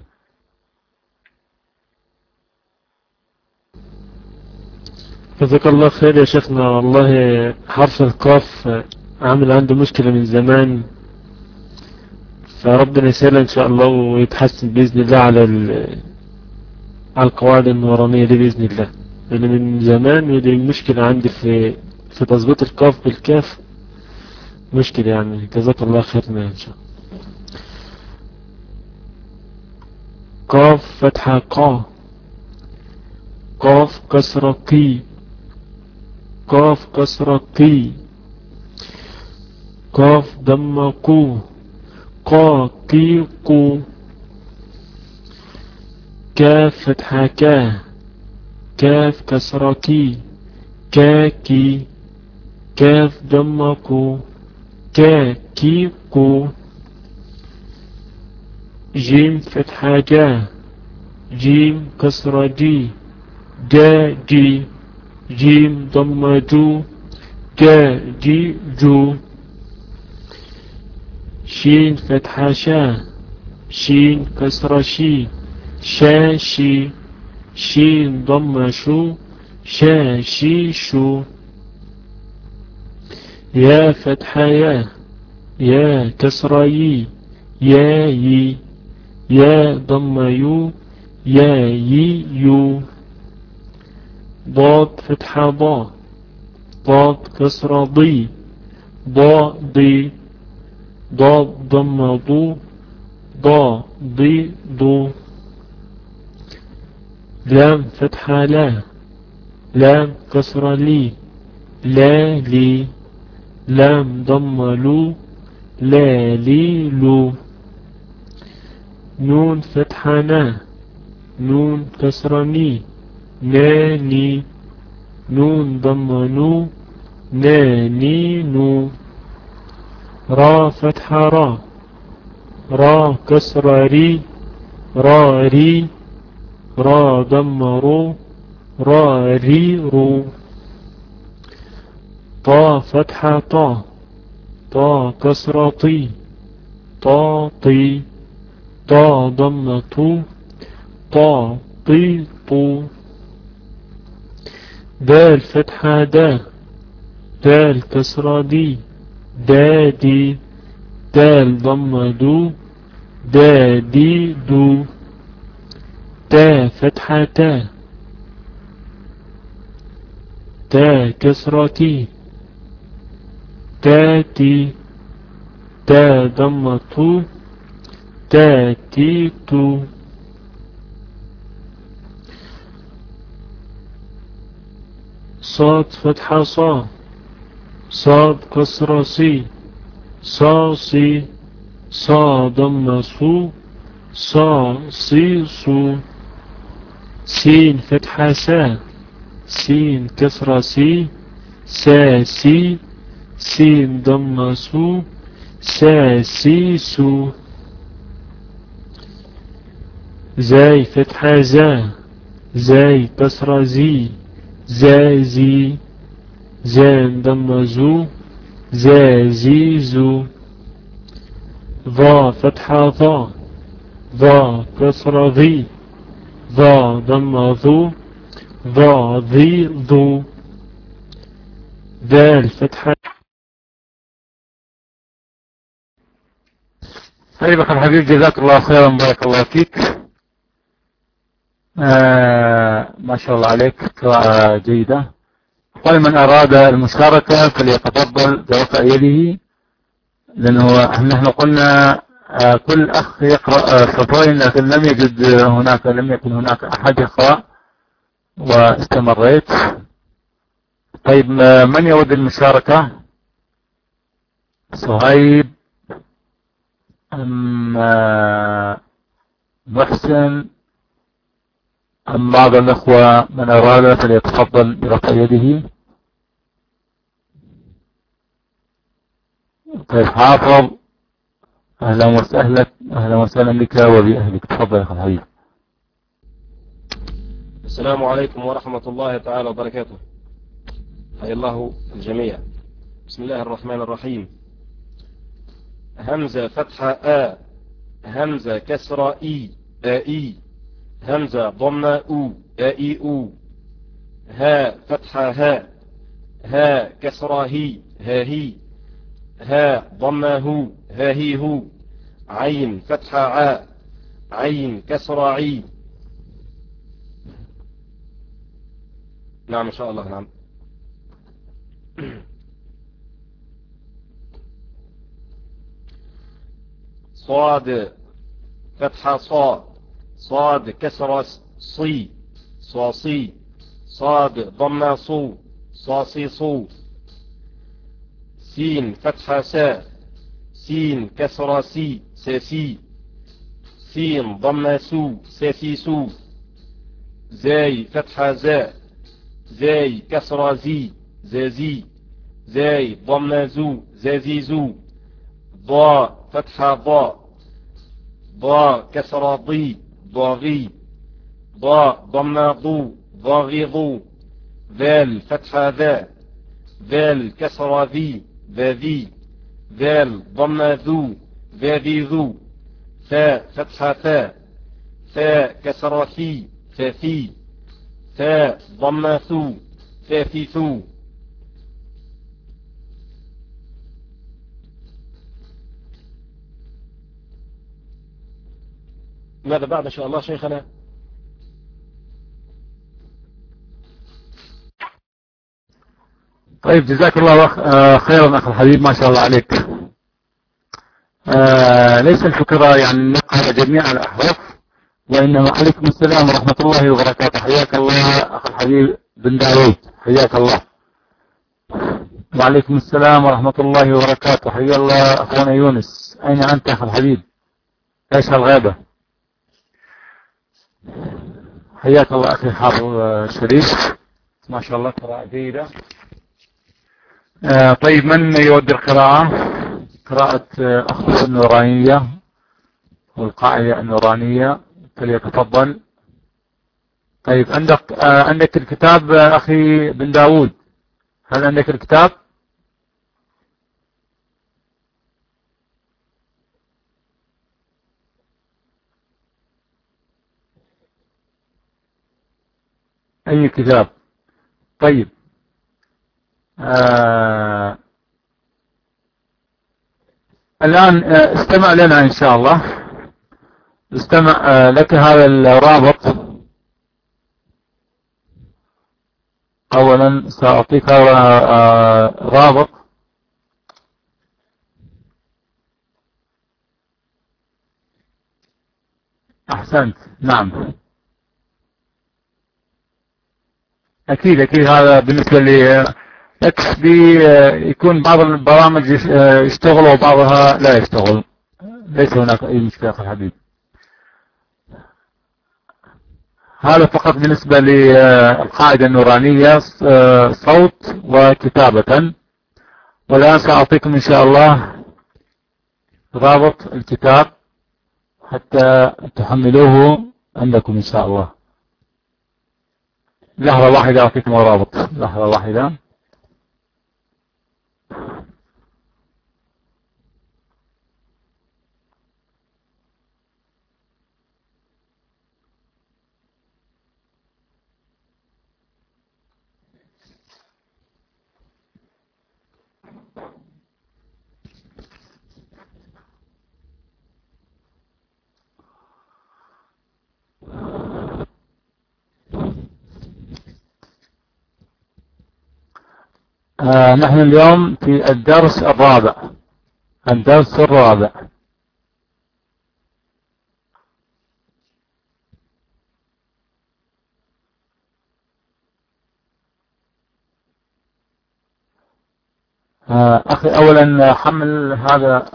جزاك الله خير يا شيخنا. والله حرف القاف عامل عنده مشكلة من زمان. فربنا يسهلها إن شاء الله ويتحسن بإذن الله على على القواعد النورانية دي بإذن الله. لأن من زمان ودي مشكلة عندي في في تظبيط القاف بالكاف. مشكلة يعني. جزاك الله خيرنا إن شاء الله. قاف فتحة قا. قاف كسرة قي. قاف كسرة قي. قاف ضم قو. قا قي قو كاف فتحة كا كاف كسرة كي كا كي كاف ضم قو كا كي قو جيم فتحة جا جيم كسرة جي جا جي جيم ضم جو جا جي جو. شين فتحة شا شين كسرة شي شا شي شين ضم شو شا شي شو. يا فتحة يا يا كسرة يي يا يي يا ضم يو يا يي يو ضاد فتحة ضا ضاد كسرة ضي ضا ضي ضاد ضم ضو ضا ضي ضو لام فتحة لا. لام كسرة لي. لا لي. لام ضم لو. لا لي لو. نون فتحة نا. نون كسرة ني. ناني نون ضم نو. ناني نو. را فتحة را. را كسرة ري را ري. را ضم رو را ري رو طا فتحة طا. طا كسرة طي. طا طي. طا ضم طو طا طي طو. دال فتحة دا دال كسرة دي. دا دي دال ضم دو دا دي دو تا فتحة تا. تا كسرة تي تاتي تا ضمة تو تاتي تو صاد فتحة صا صاد كسرة صي صا صي صا ضمة سو. صا صي صو سين فتحة سا سين كسرة سي سا سي سين ضمة سو. سا سي سو زاي فتحة زا زاي كسرة زي زا زي زاي ضمة زو زي زو ضا فتحة ضا ضا كسرة ذي ضا ضمة ذو ضا ذي ذو ذال فتحة طيب أخي الحبيب جزاك الله خيرا بارك الله فيك. آه ما شاء الله عليك قراءة جيدة. قال من أراد المشاركة فليتفضل برفع يده لأنه نحن قلنا آه كل أخ يقرأ سطرين لكن لم يجد هناك لم يكن هناك أحد يقرأ. واستمريت. طيب من يود المشاركة صهيب. أم محسن. أم بعض الأخوة من أراد فليتفضل برفع يده. طيب حافظ. أهلا وسهلا أهلا وسهلا بك وبأهلك. تفضل يا أخي الحبيب. السلام عليكم ورحمة الله تعالى وبركاته. حي الله الجميع. بسم الله الرحمن الرحيم. همزة فتحة آ همزة كسرة إي آئي همزة ضمة أو آئي أو. ها فتحة ها. ها كسرة هي ها هي. ها ضمة هو ها هي هو. عين فتحة ع عين كسرة عي. نعم إن شاء الله نعم. صاد فتحة صا. صاد كسرة صي صاصي صاد ضمة صو صاصي صو. سين فتحة سا سين كسرة سي ساسي. سين ضمة سو ساسي سو. زاي فتحة زا زاي كسرة زي زازي. زاي ضمة زو زازي زو. ظاء فتحة ظا ظاء كسرة ظي. ظاظي ظاء ضمة ظو ظاظي ظو ذال فتحة ذا ذال كسرة ذي ذا ذي ذال ضمة ذو ذا ذي ذو ثاء فتحة ثا ثاء كسرة ثي ثاثي ثاء ضمة ثو ثاثي ثو ماذا بعد إن شاء الله شيخنا؟ طيب جزاك الله خيرا أخي الحبيب ما شاء الله عليك. آه ليس الفكرة يعني نقرأ جميع الأحرف وإنما عليكم السلام ورحمة الله وبركاته. حياك الله أخي الحبيب بن داوود. حياك الله. وعليكم السلام ورحمة الله وبركاته. حيا الله أخونا يونس. أين أنت أخي الحبيب؟ إيش الغابة حياك الله أخي حافظ شريف. ما شاء الله قراءة جيدة. آه طيب من يود القراءة؟ قراءة أخوة النورانية والقاعدة النورانية. فليتفضل. طيب عندك آه عندك الكتاب أخي بن داود. هل عندك الكتاب؟ أي كتاب؟ طيب. آه الآن استمع لنا إن شاء الله. استمع لك هذا الرابط. أولا سأعطيك آه، رابط. أحسنت. نعم. أكيد أكيد. هذا بالنسبة لي إكس بي يكون بعض البرامج يشتغل وبعضها لا يشتغل. ليس هناك أي مشكلة أخي الحبيب. هذا فقط بالنسبة للقاعدة النورانية صوت وكتابة. والآن سأعطيكم إن شاء الله رابط الكتاب حتى تحملوه عندكم إن شاء الله. لحظة واحدة أعطيكم الرابط لحظة واحدة آه نحن اليوم في الدرس الرابع. الدرس الرابع. آه أخي أولا حمل هذا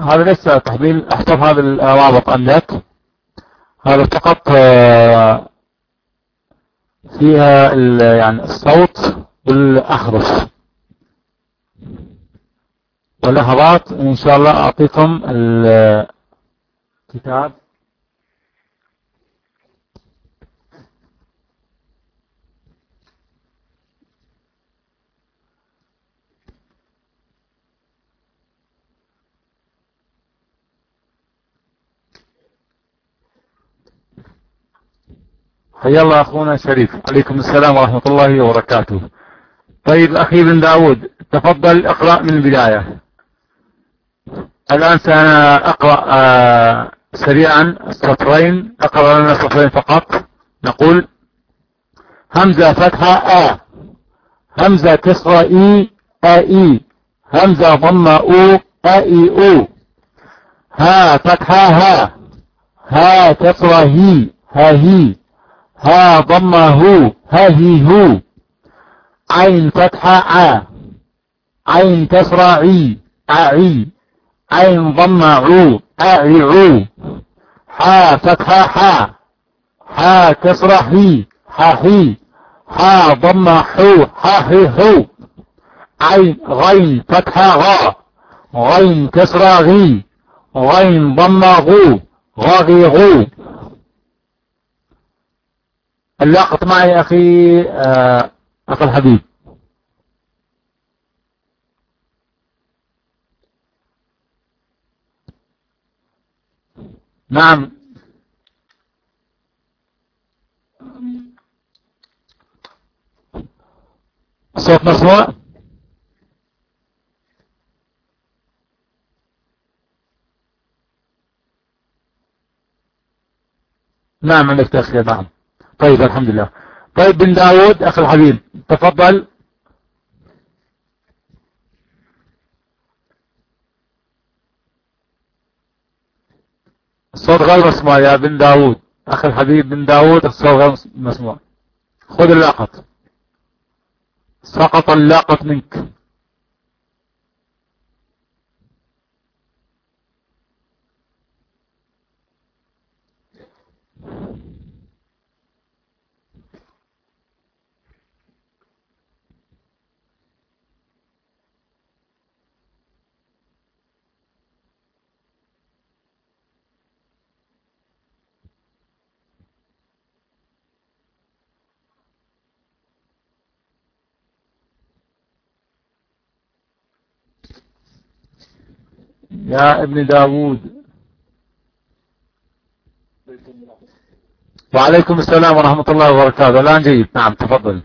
هذا لسه تحميل احفظ هذا الرابط عندك. هذا فقط آه فيها يعني الصوت. والأحرف ولحظات إن شاء الله أعطيكم الكتاب. حيا الله أخونا شريف عليكم السلام ورحمة الله وبركاته. طيب أخي بن داود تفضل اقرأ من البداية. الآن سأقرأ آه سريعا السطرين. أقرأ لنا سطرين فقط. نقول همزة فتحة آ همزة كسرة إي آئي همزة ضمة أو آئي أو. ها فتحة ها. ها كسرة هي ها هي. ها ضمة هو ها هي هو. عين فتحة ع عين كسرة عي. عي. عين ضمة عو. أعي عو. حا فتحة حا. حا كسرة حي. حا حي. حا ضمة حو. حا حي حو. عين غين فتحة غا. غين كسرة غي. غين ضمة غو. غاغي غو. اللقط معي أخي آه أخي الحبيب نعم. صوت مسموع نعم عندك تأخير نعم. طيب الحمد لله. طيب بن داود أخي الحبيب. تفضل. الصوت غير مسموع يا بن داود. أخي الحبيب بن داود الصوت غير مسموع. خذ اللاقط سقط اللاقط منك. يا ابن داود وعليكم السلام ورحمة الله وبركاته. الآن جيد. نعم تفضل.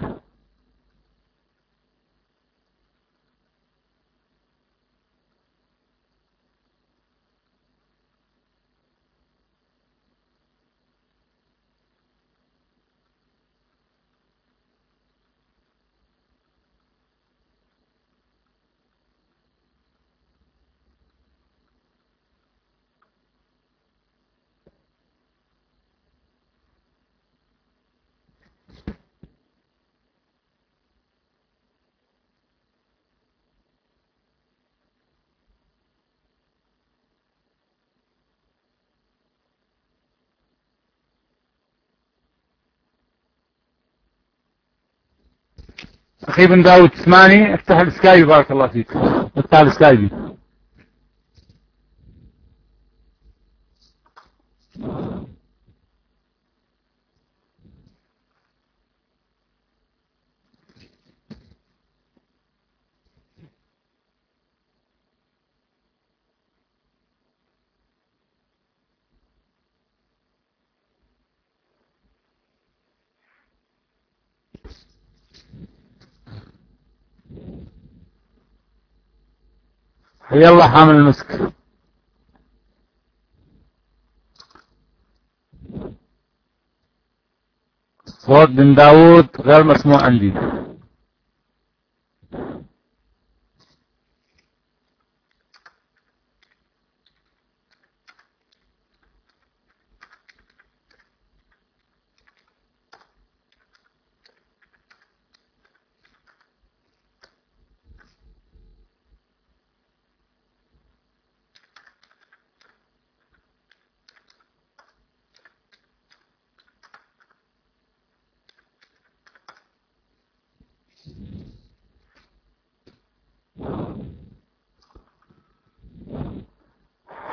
أخي بن داود تسمعني أفتح السكايب بارك الله فيك. أفتح السكايب. حي الله حامل المسك. صوت بن داود غير مسموع عندي.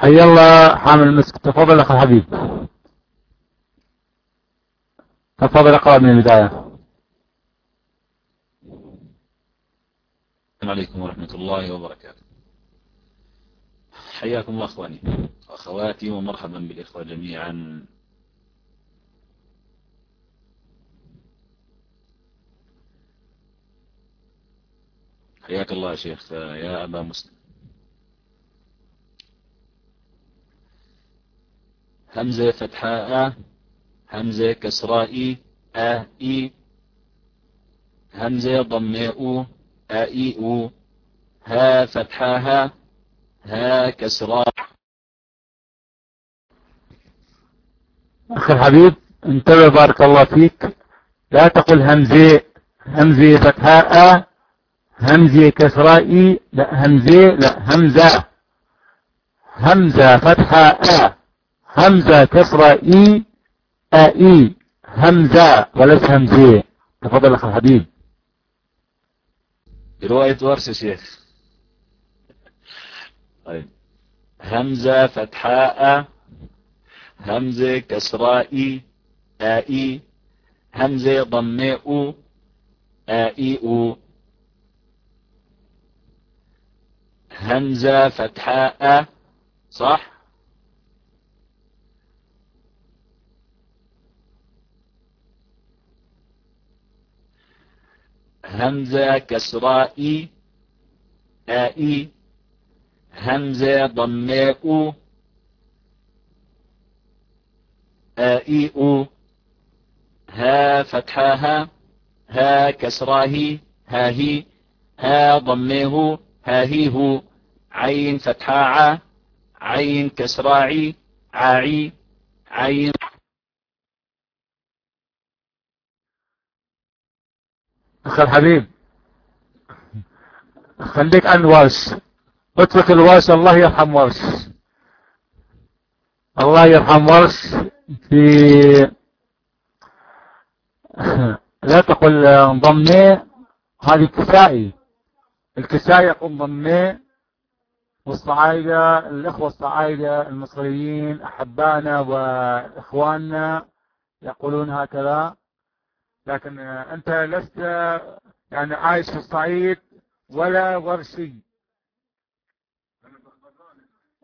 حي الله حامل المسك. تفضل أخي الحبيب تفضل اقرأ من البداية. السلام عليكم ورحمة الله وبركاته. حياكم الله أخواني. وأخواتي ومرحبا بالإخوة جميعا. حياك الله يا شيخ يا أبا مسلم. همزة فتحاء همزة كسراء آ إي همزة ضماء آئي أو ها فتحاها ها كسراء أخي الحبيب انتبه بارك الله فيك. لا تقل همزة همزة فتحاء همزة كسراء لا همزة لا همزة. همزة فتحاء همزة كسرة إي أي. همزة وليس همزة. تفضل أخي الحبيب. رواية ورش شيخ. طيب. همزة فتحاء همزة كسراء آئي همزة ضماء آئي همزة فتحاء صح؟ همزة كسراء آئي همزة ضماء آئي ها فتحاها ها كسراه هاهي ها ضميه هاهيه عين فتحاعة عين كسراعي عاعي عين أخي الحبيب خليك عن ورش اترك الورش الله يرحم ورش الله يرحم ورش في لا تقل ضمي هذه الكسائي الكسائي يقول ضمي. والصعايدة الإخوة الصعايدة المصريين أحبانا وإخواننا يقولون هكذا. لكن أنت لست يعني عايش في الصعيد ولا ورشي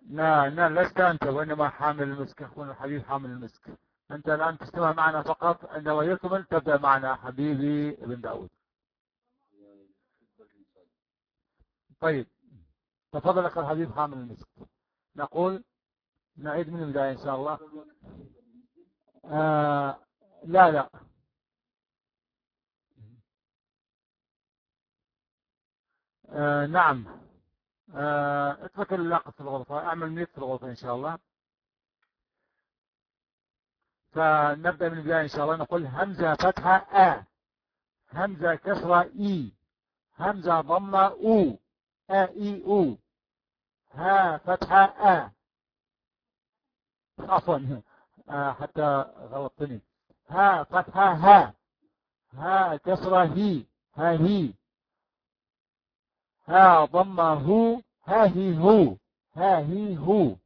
لا لا لست أنت وإنما حامل المسك أخونا الحبيب حامل المسك. أنت الآن تستمع معنا فقط عندما يكمل تبدأ معنا حبيبي ابن داود. طيب تفضل أخي الحبيب حامل المسك. نقول نعيد من البداية إن شاء الله. آه لا لا. آه نعم. آه اترك اللاقة في الغرفة أعمل ميت في الغرفة إن شاء الله. فنبدأ من البداية إن شاء الله. نقول همزة فتحة أ همزة كسرة اي همزة ضمة أو أ اي أو ها فتحة أ. عفوا. آه حتى غلطتني. ها فتحة ها ها كسرة هي. ها هي. ها ضم هو ها هي هو ها هي هو.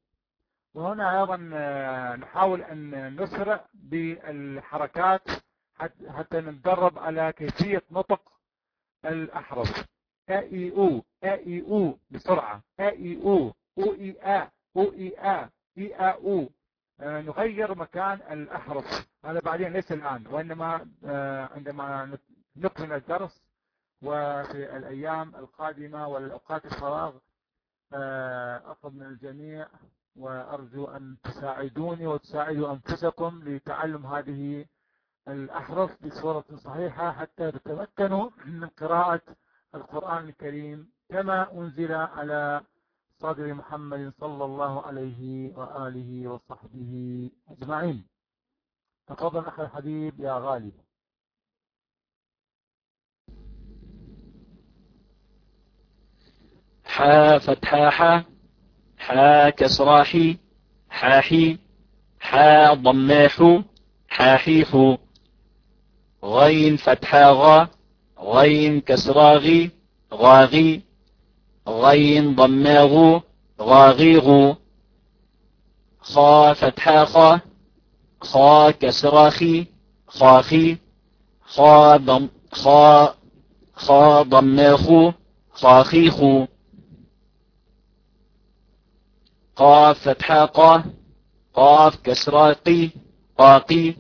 وهنا أيضا آه، نحاول أن نسرع بالحركات حتى نتدرب على كيفية نطق الأحرف. أ إي أو أ إي أو بسرعة. أ إي أو أو إي آ أو إي آ إي آ أو آه، نغير مكان الأحرف. هذا بعدين ليس الآن وإنما آه، عندما نكمل الدرس وفي الأيام القادمة والأوقات الفراغ آه، أطلب من الجميع وأرجو أن تساعدوني وتساعدوا أنفسكم لتعلم هذه الأحرف بصورة صحيحة حتى تتمكنوا من قراءة القرآن الكريم كما أنزل على صدر محمد صلى الله عليه وآله وصحبه أجمعين. تفضل أخي الحبيب يا غالي. حا فتحا حا حا كسراحي حا ضماح حاحيح غين فتحا غا غين كسراغي غاغي غين ضماغ غاغيغ خا فتحا خا خا كسراخي خاخي. خا ضم خا خا ضماخ خاخيخ قاف فتحا قا قاف كسراقي قاقي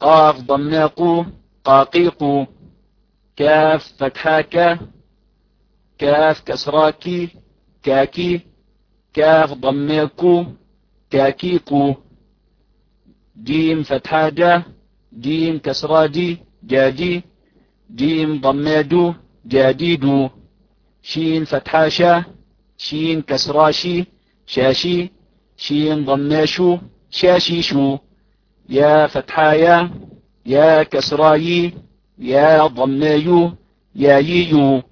قاف ضماق قاقيق كاف فتحاك كاف كسراكي كاكي كاف ضميكو كاكيكو جيم فتحاجة جيم كسراجي جاجي جيم ضميدو جاديدو شين فتحاشا شين كسراشي شاشي شين ضميشو شاشيشو. يا فتحايا يا كسرايي يا ضميو يا ييو.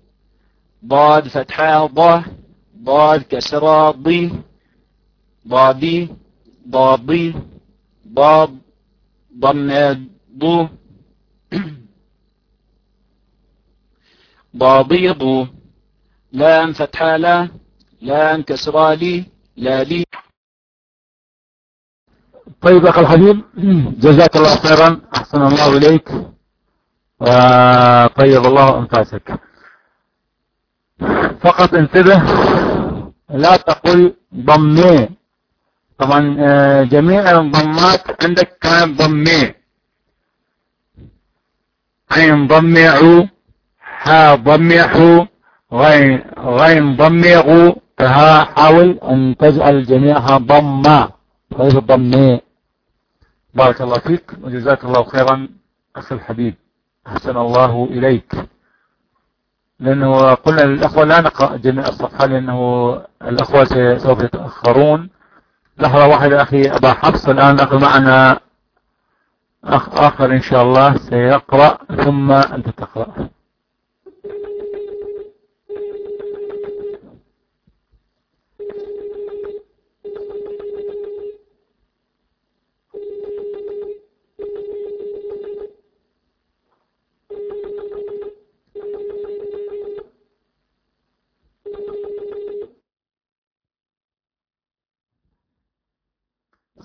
ضاد فتحا ضه ضاد كسرا ضي ضادي ضاضي ضاد ضمادو. ضابيض لام فتحا لا لام كسرا لي لا لي. طيب أخي الحبيب جزاك الله خيرا أحسن الله إليك وطيب الله أنفاسك. فقط انتبه لا تقل ضمي. طبعا آه، جميع الضمات عندك كانت ضمي. عين ضمعوا ها ضمعوا غين غين فها حاول أن تجعل جميعها ضمّا غير الضمي بارك الله فيك وجزاك الله خيرا أخي الحبيب. أحسن الله إليك. لأنه قلنا للأخوة لا نقرأ جميع الصفحة لأنه الأخوة سوف يتأخرون. لحظة واحدة أخي أبا حفص الآن أخذ معنا أخ آخر إن شاء الله سيقرأ ثم أنت تقرأ.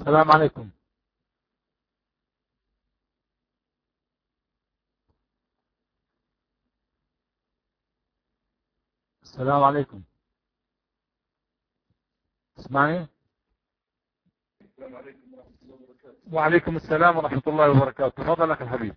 السلام عليكم. السلام عليكم. اسمعني وعليكم السلام ورحمة الله وبركاته. تفضل لك الحبيب.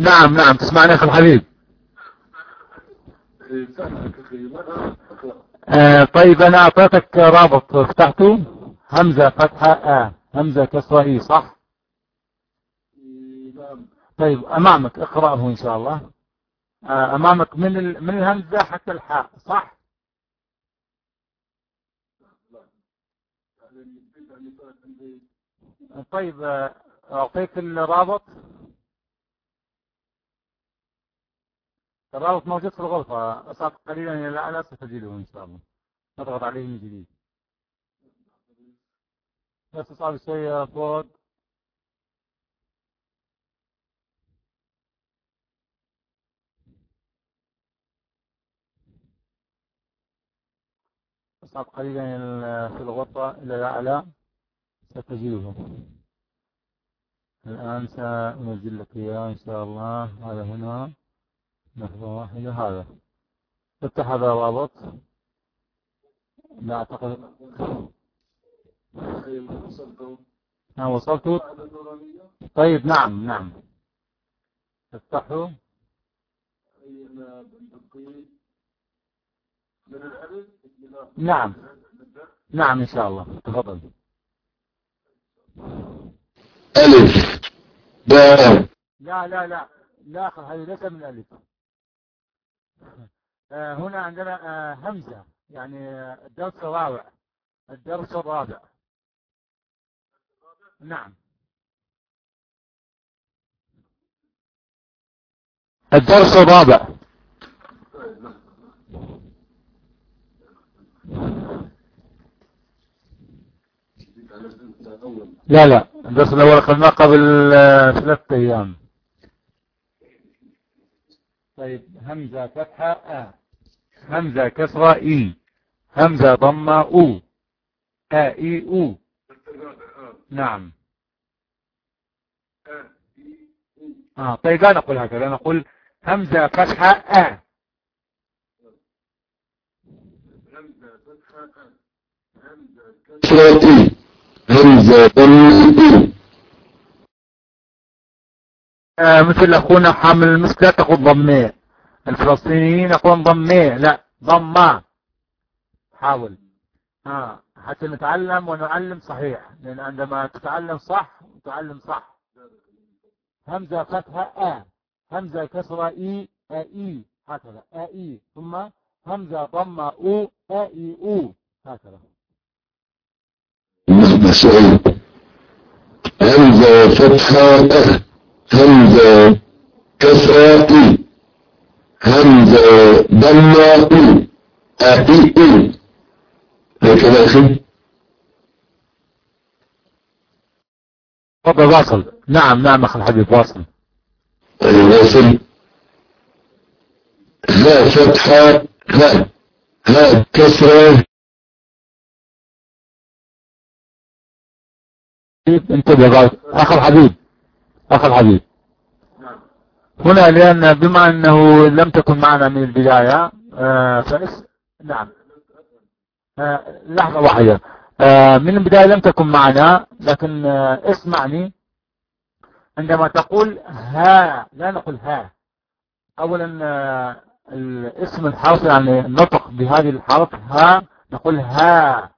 نعم نعم. تسمعني أخي الحبيب. آه طيب أنا أعطيتك رابط. فتحته؟ همزة فتحة آ همزة كسرة اي صح؟ طيب أمامك اقرأه إن شاء الله. آه أمامك من ال... من الهمزة حتى الحاء صح؟ طيب آه، أعطيك الرابط. الرابط موجود في الغرفة. أصعد قليلا إلى الأعلى ستجده إن شاء الله. نضغط عليه من جديد. بس تصعد شوية فوق اصعد قليلا في الغرفة إلى الأعلى ستجده الآن سأنزل لك إياه إن شاء الله. هذا هنا. لحظة واحدة هذا. افتح هذا الرابط. لا أعتقد. نعم وصلت. طيب نعم نعم. افتحه نعم. نعم إن شاء الله. تفضل. ألف. باء. لا لا لا. لا هذه ليس من ألف. هنا عندنا آه، همزة يعني آه، الدرس الرابع. الدرس الرابع. نعم. الدرس الرابع. لا لا الدرس الأول أخذناه قبل آه، ثلاثة أيام. طيب همزة فتحة أ. همزة كسرة إي همزة ضمة أو أ إي أو نعم. آه طيب لا نقول هكذا نقول همزة فتحة أ. كسرة همزة ضم آه مثل أخونا حامل المسك لا تقول ضمية الفلسطينيين يقولون ضمية لا ضمة. حاول. آه حتى نتعلم ونعلم صحيح لأن عندما تتعلم صح وتعلم صح. همزة فتحة أ همزة كسرة إي إي. هكذا إي. ثم همزة ضمة أو إي أو. هكذا. مهما سعيد همزة فتحة أه همزة كسرة إي همزة أي إي هكذا أخي تفضل واصل. نعم نعم أخي الحبيب واصل. أي واصل؟ ها فتحة ها ها كسرة. انتبه. أخ الحبيب. أخ الحبيب. هنا لأن بما أنه لم تكن معنا من البداية آه فنس نعم. آه لحظة واحدة. آه من البداية لم تكن معنا لكن آه اسمعني. عندما تقول ها لا نقول ها. أولا آه الاسم الحرف يعني النطق بهذه الحرف ها نقول ها.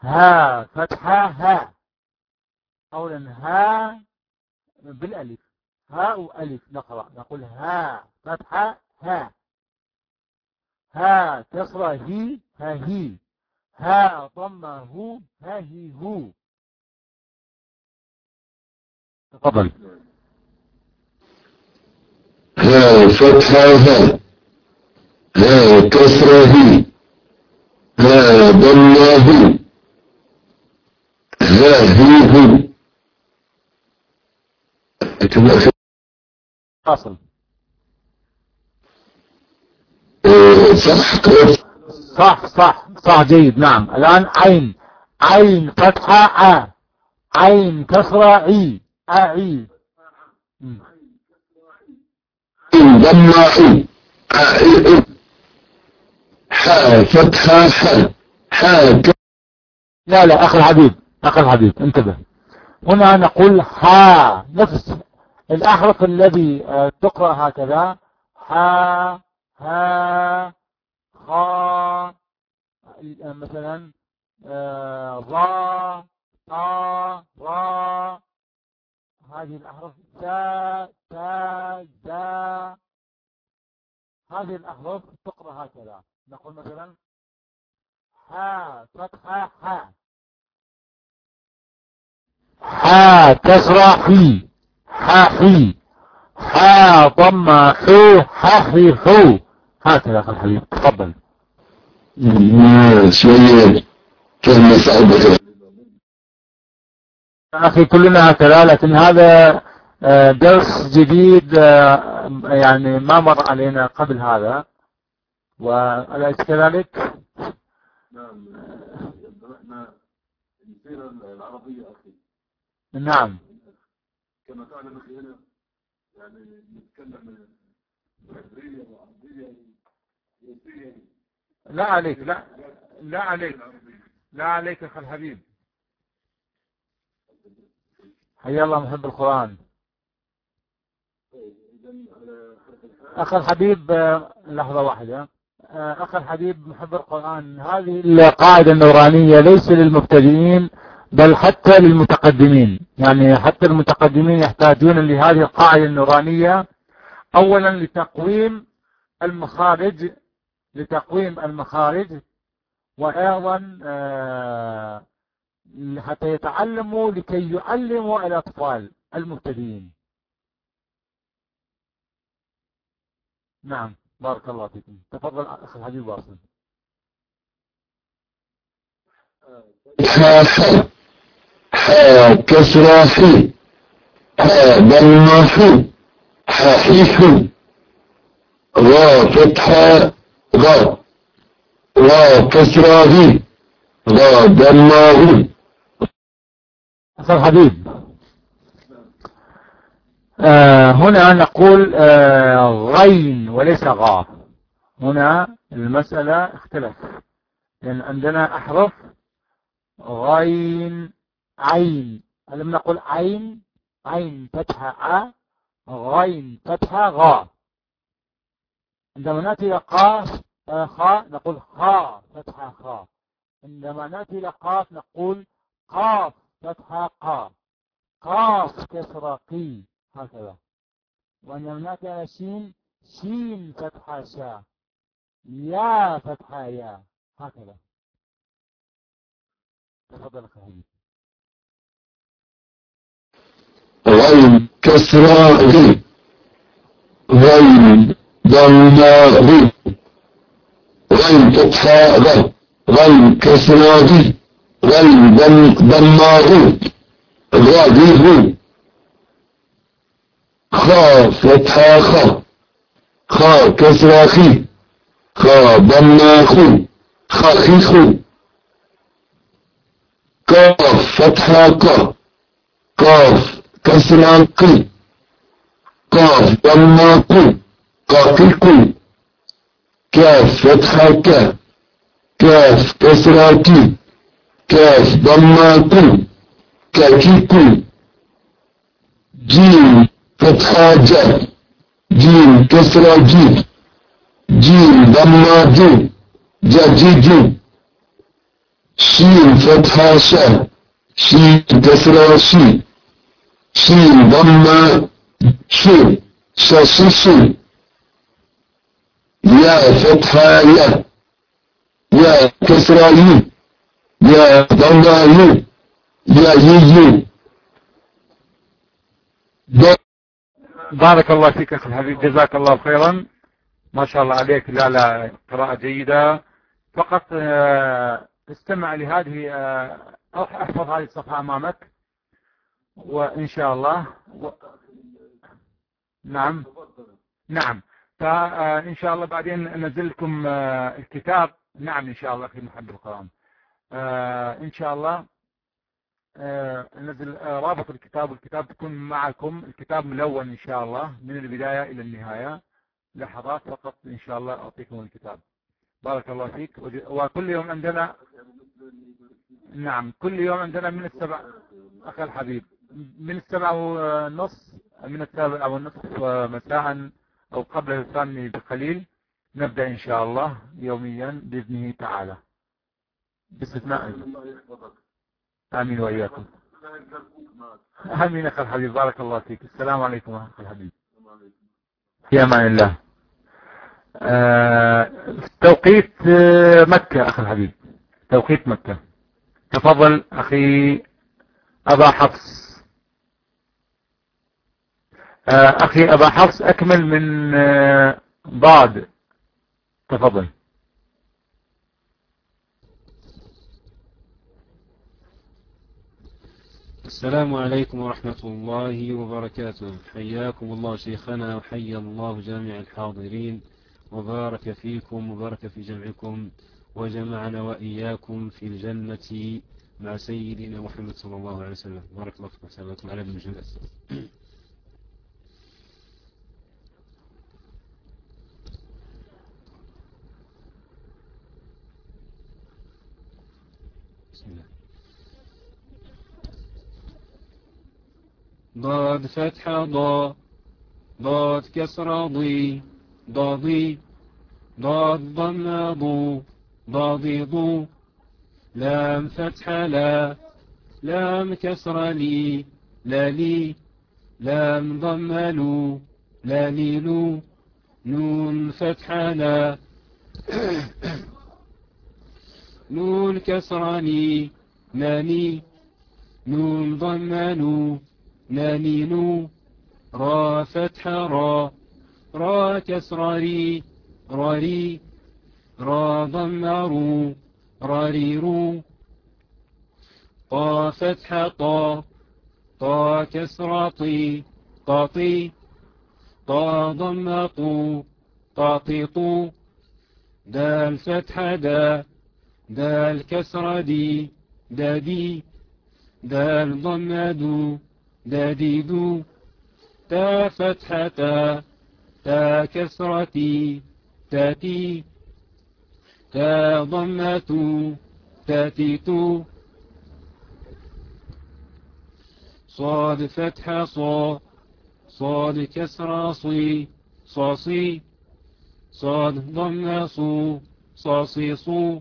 ها فتحة ها. أولا ها بالألف. هاء وألف نقرأ. نقول ها فتحة ها. ها كسرة هي ها هي. ها ضمة هو ها هي هو. تفضل. ها فتحة ها. ها كسرة هي. ها ضمة هو. ها هي هو. فاصل صح صح صح جيد نعم. الآن عين عين فتحة ع عين كسرة عي أعي. ضمة آ- إي- حا فتحة حا ك- لا لا أخي الحبيب أخي الحبيب انتبه. هنا نقول ها نفس الأحرف الذي آه، تقرأ هكذا ها ها خا آه، مثلا آه، را طا را هذه الأحرف تا تا دا هذه الأحرف تقرأ هكذا. نقول مثلا ها فتحة ها حا كسرة حي حا حي حا ضم حو حي حو هكذا أخي الحبيب تفضل. شوية كان صعبة أخي كلنا هكذا لكن هذا آه، درس جديد آه، يعني ما مر علينا قبل هذا. وأليس كذلك؟ نعم العربية أخي نعم. كما تعلم هنا يعني نتكلم عبرية وعربية وسورية لا عليك لا لا عليك لا عليك أخي الحبيب. حيا الله محب القرآن. أخي الحبيب لحظة واحدة. أخي الحبيب محب القرآن. هذه القاعدة النورانية ليس للمبتدئين بل حتى للمتقدمين. يعني حتى المتقدمين يحتاجون لهذه القاعدة النورانية. أولا لتقويم المخارج لتقويم المخارج وأيضا آه، حتى يتعلموا لكي يعلموا الأطفال المبتدئين. نعم بارك الله فيكم. تفضل أخي الحبيب واصل. حا كسرة حي حا غا فتحة. غا. غا كسرة غي غا ضمة غي أخي الحبيب آه هنا نقول آه غين وليس غا. هنا المسألة اختلف. لأن عندنا أحرف غين عين. لم نقول عين؟ عين فتحة ع غين فتحة غا عندما نأتي إلى قاف خاء نقول خاء فتحة خاء عندما نأتي إلى قاف نقول قاف فتحة قا قاف كسرة قي هكذا. وعندما نأتي على شين شين فتحة شا يا فتحة يا هكذا. تفضل أخي غين كسرة غي غين ضمة غي غين فتحة غي غين كسرة غي غين ضم خا فتحة خا خا كسرة خي خا خو خا خي خو كاف فتحة كا قاف كسرة قي قاف ضمة قو قاقي قو كاف فتحة كا كاف كسرة كي كاف ضمة قو كاكي كو جيم فتحة جا جيم كسرة جي جيم ضمة جو جا جي جو شين فتحة شا شين كسرة شي شين ضمة شو شو يا فتحة يا يا كسرة يا ضمة يو يا يي يو بارك الله فيك أخي الحبيب جزاك الله خيرا ما شاء الله عليك لا لا قراءة جيدة فقط استمع لهذه أحفظ هذه الصفحة أمامك. وإن شاء الله و... نعم. نعم. فإن شاء الله بعدين ننزل لكم آه، الكتاب. نعم إن شاء الله أخي محب القرآن. إن شاء الله ننزل رابط الكتاب. والكتاب تكون معكم. الكتاب ملون إن شاء الله من البداية إلى النهاية. لحظات فقط. إن شاء الله أعطيكم الكتاب. بارك الله فيك. وكل يوم عندنا نعم كل يوم عندنا من السبع. أخي الحبيب. من السبع ونص من السابع والنصف مساء أو قبل الثاني بقليل. نبدأ إن شاء الله يوميا بإذنه تعالى. باستثناء. آمين وإياكم. آمين أخي الحبيب. بارك الله فيك. السلام عليكم أخي الحبيب. في أمان الله. آه توقيت مكة أخي الحبيب. توقيت مكة. تفضل أخي أبا حفص. آه، أخي أبا حفص أكمل من آه، ضاد. تفضل. السلام عليكم ورحمة الله وبركاته. حياكم الله شيخنا وحيا الله جميع الحاضرين. وبارك فيكم وبارك في جمعكم وجمعنا وإياكم في الجنة مع سيدنا محمد صلى الله عليه وسلم. بارك الله فيكم. على ابن ضاد فتحة ضا ضاد كسرة ضي ضاضي ضاد ضم ضو ضاضي ضو لام فتحة لا لام كسرة لي لا لي لام ضم لو لا لي لو نون فتحة لا. نون كسرة ني ناني نون ضم نو نانينو را فتح را را كسر ري راري را ضم رو راري رو. طا فتح طا طا كسر طي طاطي طا ضم طو طاطي طو. دال فتح دا دال كسر دي دادي دال ضم دو. دديد تا فتحة تا كسرتي تاتي تا ضمة تاتيت صاد فتحة صا صاد كسرة صي صاصي صاد ضمة صو صاصي صو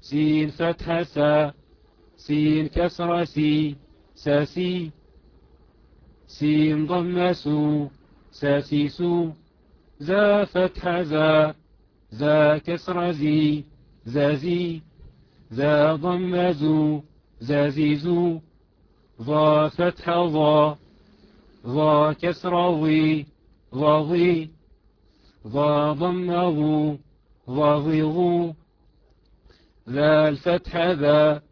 سين فتحة سا سين كسرة سي ساسي سين ضم سو. ساسيسو زا فتح زا زا كسر زي زازي زا ضم زو. زازيزو ظا فتح ظا ظا كسر ظي ظاظي ظا ضم ظو ظاظيظو ذا الفتح ذا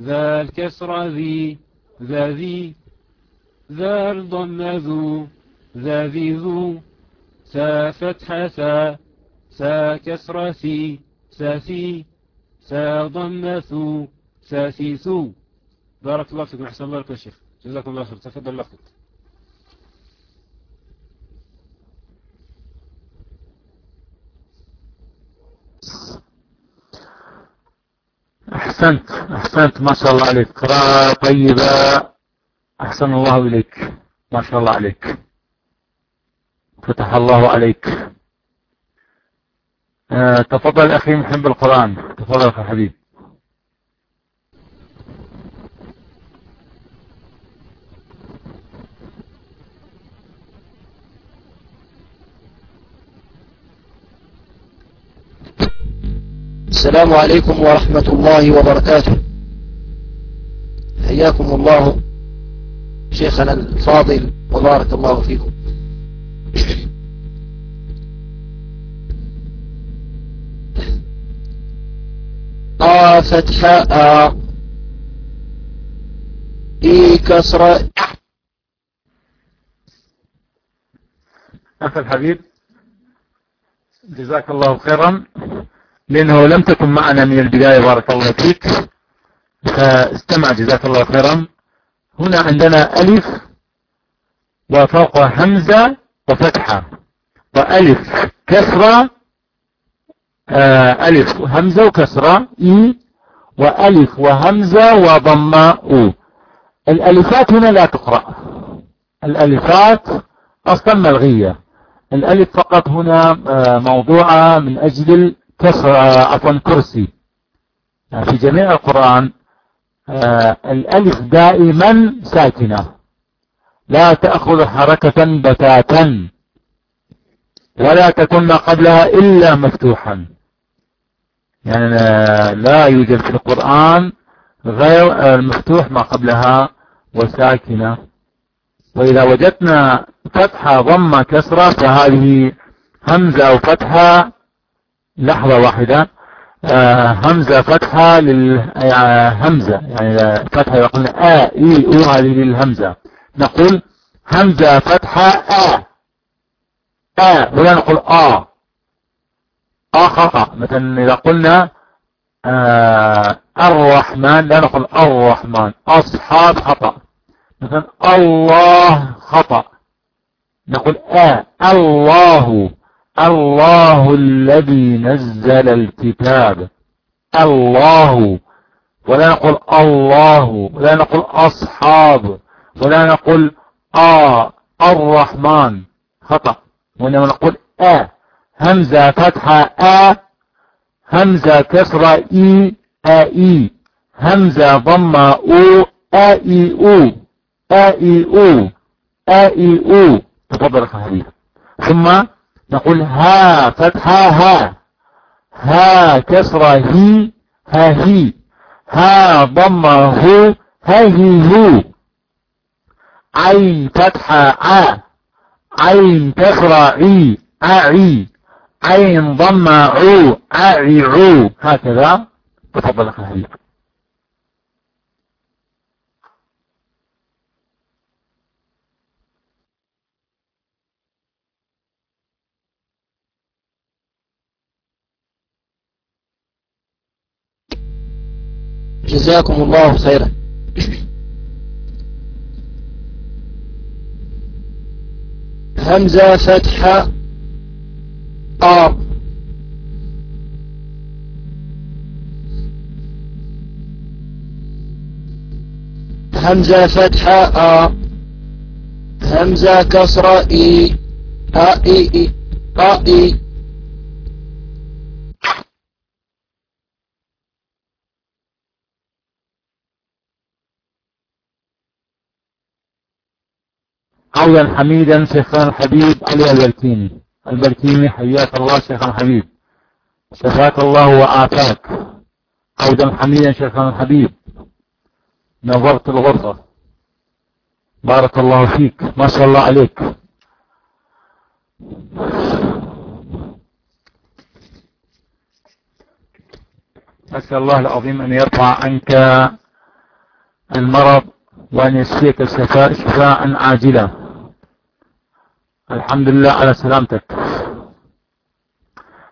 ذا الكسر ذي ذا ذي ذا الضم ذو ذا ذي ذو ثا فتح ثا ثا كسر ثي ثا ثي ثا ضم ثو سا سي ثو بارك الله فيكم أحسن الله لكم يا شيخ. جزاكم الله خير. تفضل لفظ أحسنت أحسنت. ما شاء الله عليك. قراءة طيبة. أحسن الله إليك. ما شاء الله عليك. فتح الله عليك. آه تفضل أخي محب القرآن. تفضل أخي حبيب. السلام عليكم ورحمة الله وبركاته. حياكم الله. شيخنا الفاضل وبارك الله فيكم. آ فتحة آ. إي كسرة أخي الحبيب جزاك الله خيرا. لأنه لم تكن معنا من البداية بارك الله فيك. فاستمع جزاك الله خيرا. هنا عندنا ألف وفوقها همزة وفتحة. وألف كسرة آه، ألف همزة وكسرة إي وألف وهمزة وضمة أو. الألفات هنا لا تقرأ. الألفات أصلا ملغية. الألف فقط هنا آه، موضوعة من أجل كسر عفوا كرسي. في جميع القرآن آه، الألف دائما ساكنة. لا تأخذ حركة بتاتا. ولا تكون ما قبلها إلا مفتوحا. يعني لا يوجد في القرآن غير المفتوح ما قبلها وساكنة. وإذا وجدنا فتحة ضمة كسرة فهذه همزة أو فتحة لحظة واحدة. آه همزة فتحة للهمزة يعني فتحة يقول آ إي أو هذه للهمزة. نقول همزة فتحة آ. آ ولا نقول آ. آ خطأ مثلا إذا قلنا آه الرحمن لا نقول الرحمن. أصحاب خطأ. مثلا الله خطأ. نقول آه الله. الله الذي نزل الكتاب. الله. ولا نقول الله. ولا نقول أصحاب. ولا نقول آه الرحمن. خطأ. وإنما نقول آه همزة فتحة آ همزة كسرة إي آئي همزة ضمة أو آئي أو آئي أو آئي أو تفضل أخي ثم نقول ها فتحة ها ها. كسرة هي ها هي. ها ضمة هو ها هي هو عين فتحة ع عين كسرة عي أعي عين ضمة عو أعي عو هكذا. تفضل أخي حبيب جزاكم الله خيرا. همزة فتحة آ همزة فتحة آ همزة كسرة إي آ إي إي آ إي. عودا حميدا شيخنا الحبيب علي البركيني البركيني حياك الله شيخنا الحبيب. شفاك الله وآفاك عودا حميدا شيخنا الحبيب. نظرت الغرفة. بارك الله فيك. ما شاء الله عليك. أسأل الله العظيم أن يرفع عنك المرض وأن يشفيك الشفاء شفاء عاجلا. الحمد لله على سلامتك.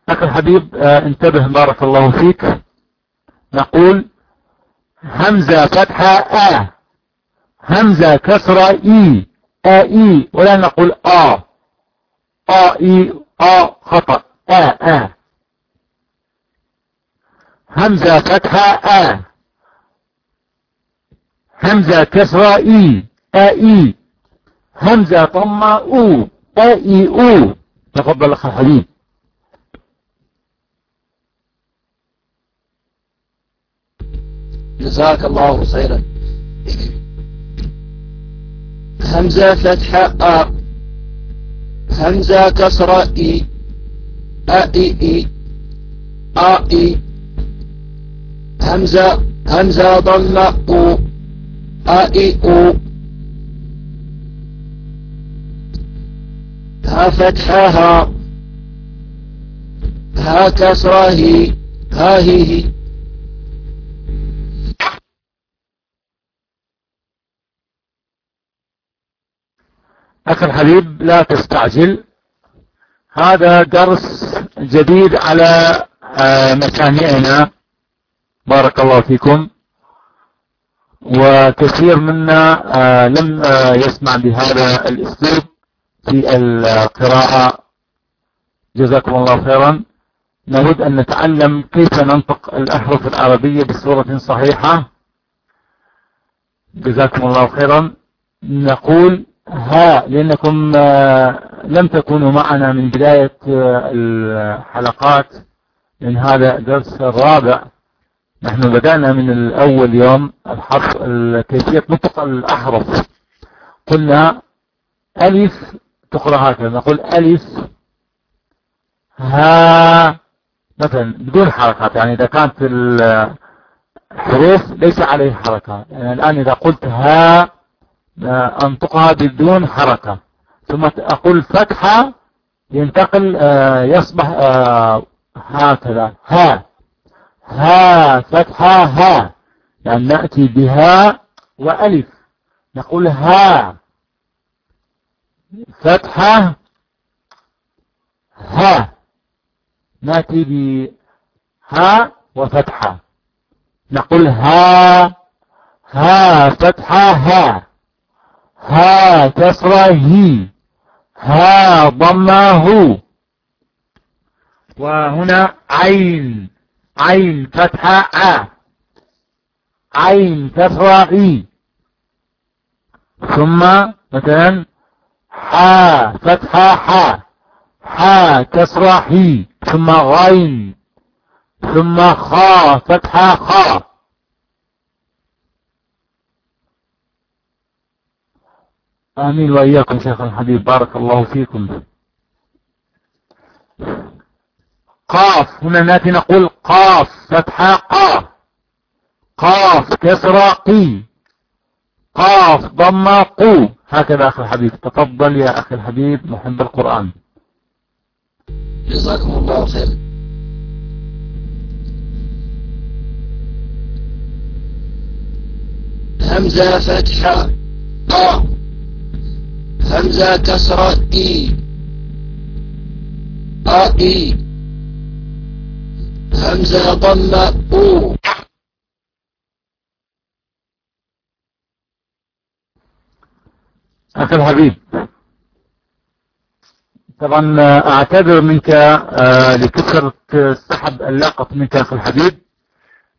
أخي الحبيب انتبه بارك الله فيك. نقول همزة فتحة آ همزة كسرة إي آ إي ولا نقول آ آ إي آ خطأ آ آ. همزة فتحة آ. همزة كسرة إي آئي همزة ضمة أو آئي أو. تفضل أخي الحبيب جزاك الله خيرا. همزة فتحة آ همزة كسرة إي آئي إي آئي همزة همزة ضمة أو. أو ها فتحة ها ها كسرة هي ها هي هي. أخي الحبيب لا تستعجل. هذا درس جديد على مسامعنا. بارك الله فيكم. وكثير منا لم يسمع بهذا الاسلوب في القراءة. جزاكم الله خيرا. نريد أن نتعلم كيف ننطق الأحرف العربية بصورة صحيحة. جزاكم الله خيرا. نقول ها لأنكم لم تكونوا معنا من بداية الحلقات من هذا الدرس الرابع. نحن بدأنا من الأول يوم الحرف كيفية نطق الأحرف. قلنا ألف تقرأ هكذا. نقول ألف ها. مثلا بدون حركات يعني إذا كانت حروف ليس عليه حركة. يعني الآن إذا قلت ها أنطقها بدون حركة. ثم أقول فتحة ينتقل آه، يصبح آه، هكذا. ها. ها فتحة ها. يعني نأتي بها وألف. نقول ها. فتحة ها. نأتي بها وفتحة. نقول ها. ها فتحة ها. ها كسرة هي ها ضمة هو وهنا عين. عين فتحة ع عين كسرة اي ثم مثلا حا فتحة حا. حا كسرة حي. ثم غين. ثم خا فتحة خا. آمين وإياكم شيخ الحبيب. بارك الله فيكم. قاف. هنا نأتي نقول قاف. فتحة قاف. قاف. كسرة قي قاف. ضمة قو. هكذا أخي الحبيب. تفضل يا أخي الحبيب. محب القرآن. جزاكم الله خير. همزة فتحة قا. همزة كسرة إي. إي. همزة ضمة أو. أخي الحبيب طبعا أعتذر منك آه، لكثرة سحب اللقط منك أخي الحبيب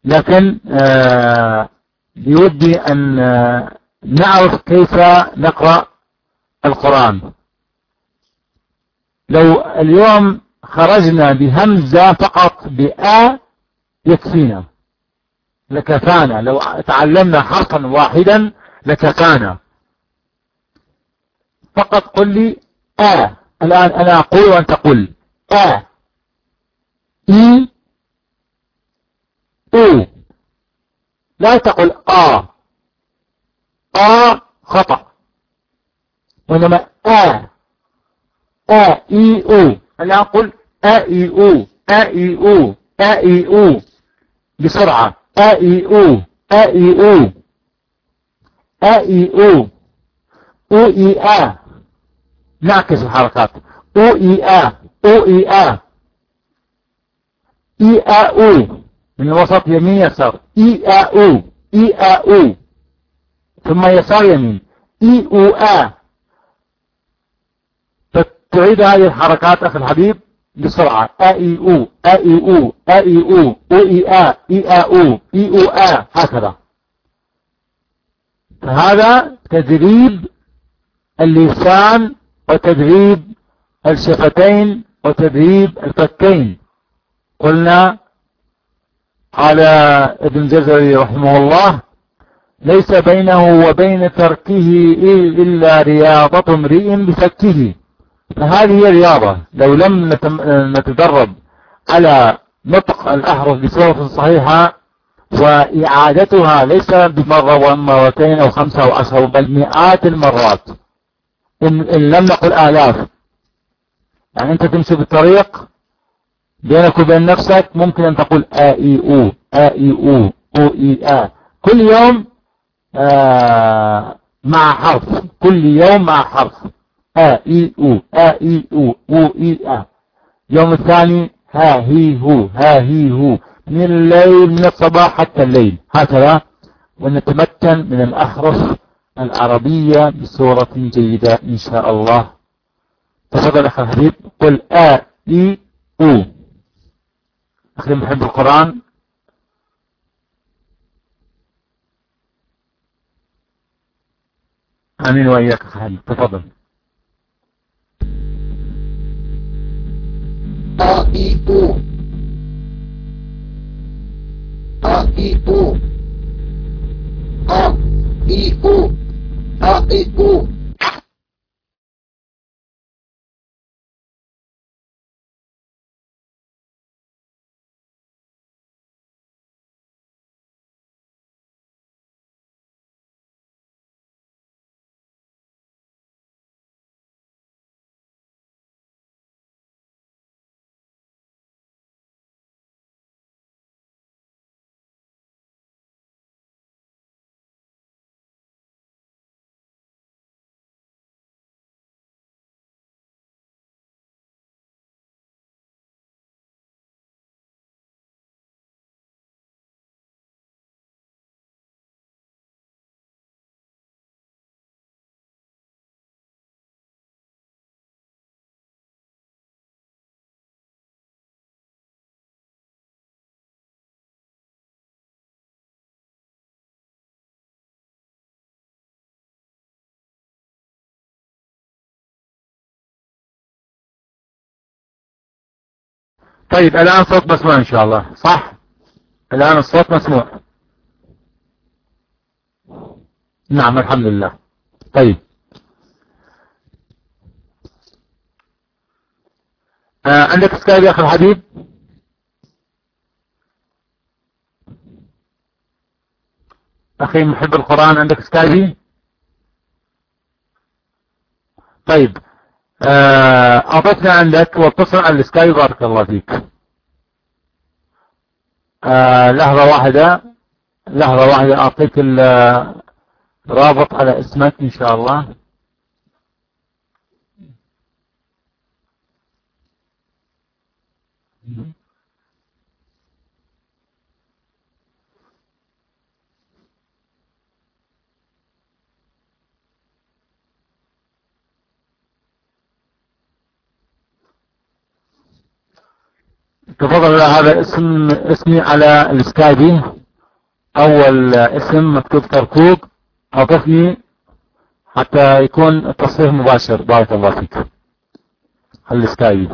لكن آه، بودي أن آه، نعرف كيف نقرأ القرآن. لو اليوم خرجنا بهمزة فقط بآ يكفينا. لكفانا. لو تعلمنا حرفا واحدا لكفانا. فقط قل لي آ. الآن أنا أقول وأنت قل. آ. إي. أو. لا تقل آ. آ خطأ. وإنما آ. آ إي أو. أنا أقول إي أو إي أو إي أو. بسرعة. إي أو إي أو. إي أو. أو إي آ. نعكس الحركات. أو إي آ أو إي آ. إي آ أو. من الوسط يمين يسار. إي آ أو إي آ أو. ثم يسار يمين. إي أو آ. فتعيد هذه الحركات أخي الحبيب بسرعة. إي أو إي أو إي أو أو إي آ إي أو إي أو آ هكذا. فهذا تدريب اللسان وتدريب الشفتين وتدريب الفكين. قلنا قال ابن جزري رحمه الله ليس بينه وبين تركه إلا رياضة امرئ بفكه. فهذه هي رياضة. لو لم نتدرب على نطق الأحرف بصورة صحيحة وإعادتها ليس بمرة ومرتين أو خمسة أو عشرة بل مئات المرات. إن, إن لم نقل آلاف. يعني أنت تمشي بالطريق بينك وبين نفسك ممكن أن تقول آ إي أو آ إي أو أو إي آ. كل يوم آه مع حرف. كل يوم مع حرف. آ إي أو آ إي أو أو إي آ يوم الثاني ها هي هو ها هي هو من الليل من الصباح حتى الليل. هكذا. ونتمكن من الأحرف العربية بصورة جيدة إن شاء الله. تفضل أخي الحبيب. قل آ إي أو أخي محب القرآن. آمين وإياك أخي تفضل. آ إي أو آ طيب الآن صوت مسموع إن شاء الله. صح؟ الآن الصوت مسموع. نعم الحمد لله. طيب. آه عندك سكايب يا أخي الحبيب؟ أخي محب القرآن عندك سكايبي طيب. آه، أعطتنا عندك واتصل على السكاي بارك الله فيك. آه لحظة واحدة لحظة واحدة أعطيك الرابط على اسمك إن شاء الله. تفضل هذا اسم اسمي على السكايبي أول اسم مكتوب تركوك أعطفني حتى يكون التصحيح مباشر. بارك الله فيك. على السكايبي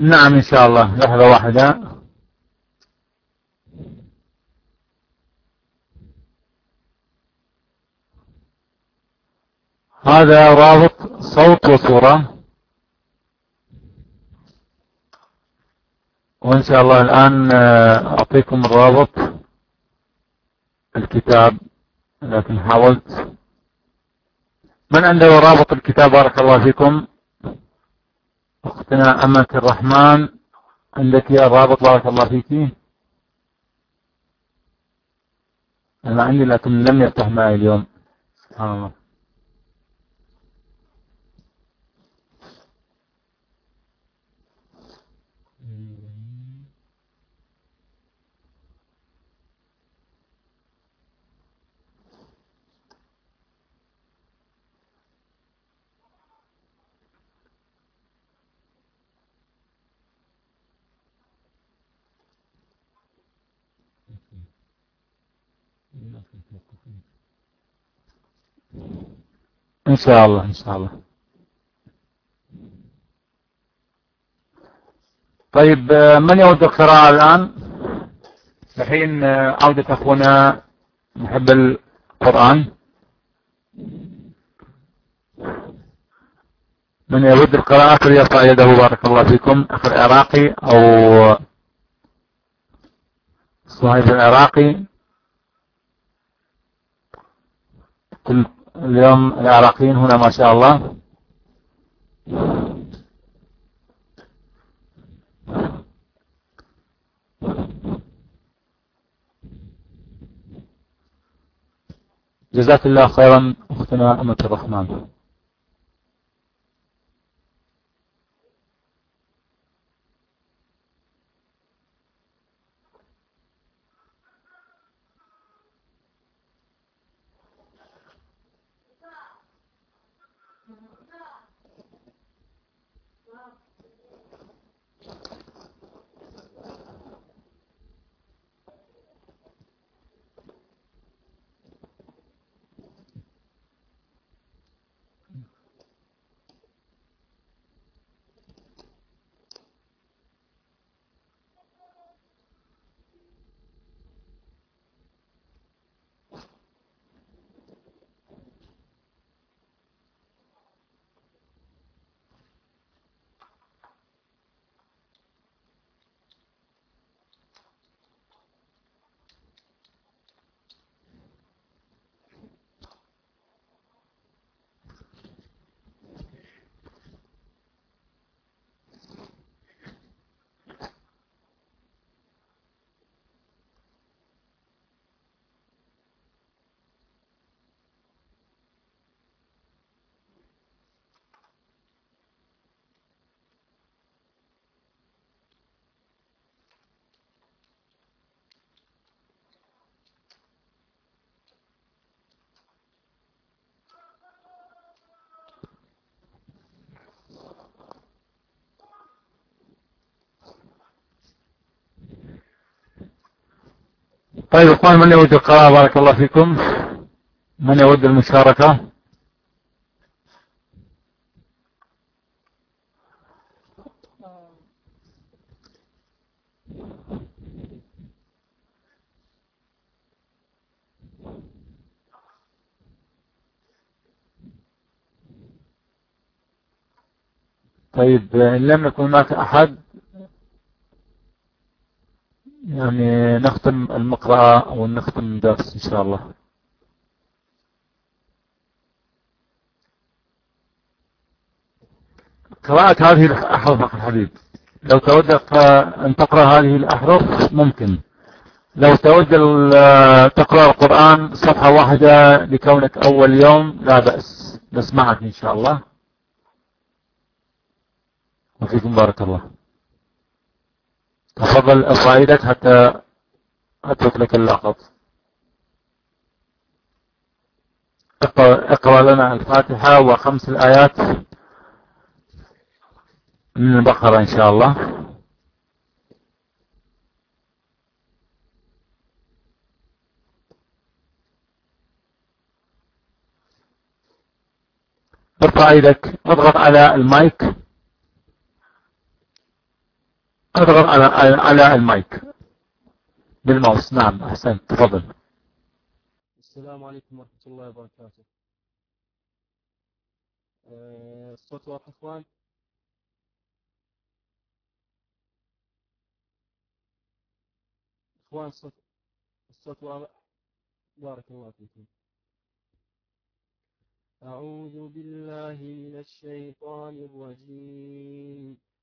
نعم إن شاء الله. لحظة واحدة. هذا رابط صوت وصورة. وإن شاء الله الآن آه، أعطيكم الرابط الكتاب لكن حاولت. من عنده رابط الكتاب؟ بارك الله فيكم. أختنا أمة الرحمن عندك يا الرابط بارك الله فيك. أنا عندي لكن لم يفتح معي اليوم. سبحان الله. إن شاء الله إن شاء الله. طيب آه، من يود القراءة الآن؟ الحين آه، عودة أخونا محب القرآن. من يود القراءة فليرفع يده بارك الله فيكم. أخ العراقي أو صاحب العراقي. اليوم العراقيين هنا ما شاء الله. جزاك الله خيرا أختنا أمة الرحمن. طيب إخوان من يود القراءة؟ بارك الله فيكم. من يود المشاركة؟ طيب إن لم يكن هناك أحد يعني نختم المقرأة ونختم الدرس إن شاء الله. قراءة هذه الأحرف الحبيب. لو تود أن تقرأ هذه الأحرف ممكن. لو تود تقرأ القرآن صفحة واحدة لكونك أول يوم لا بأس. نسمعك إن شاء الله. وفيكم بارك الله. تفضل أصعيدك حتى أترك لك اللقب. اقرأ لنا الفاتحة وخمس الآيات من البقرة إن شاء الله. ارفع إيدك اضغط على المايك. اضغط على على المايك. بالماوس. نعم احسنت تفضل. السلام عليكم ورحمة الله وبركاته. آه، الصوت واضح إخوان؟ إخوان الصوت الصوت واضح؟ بارك الله فيكم. أعوذ بالله من الشيطان الرجيم.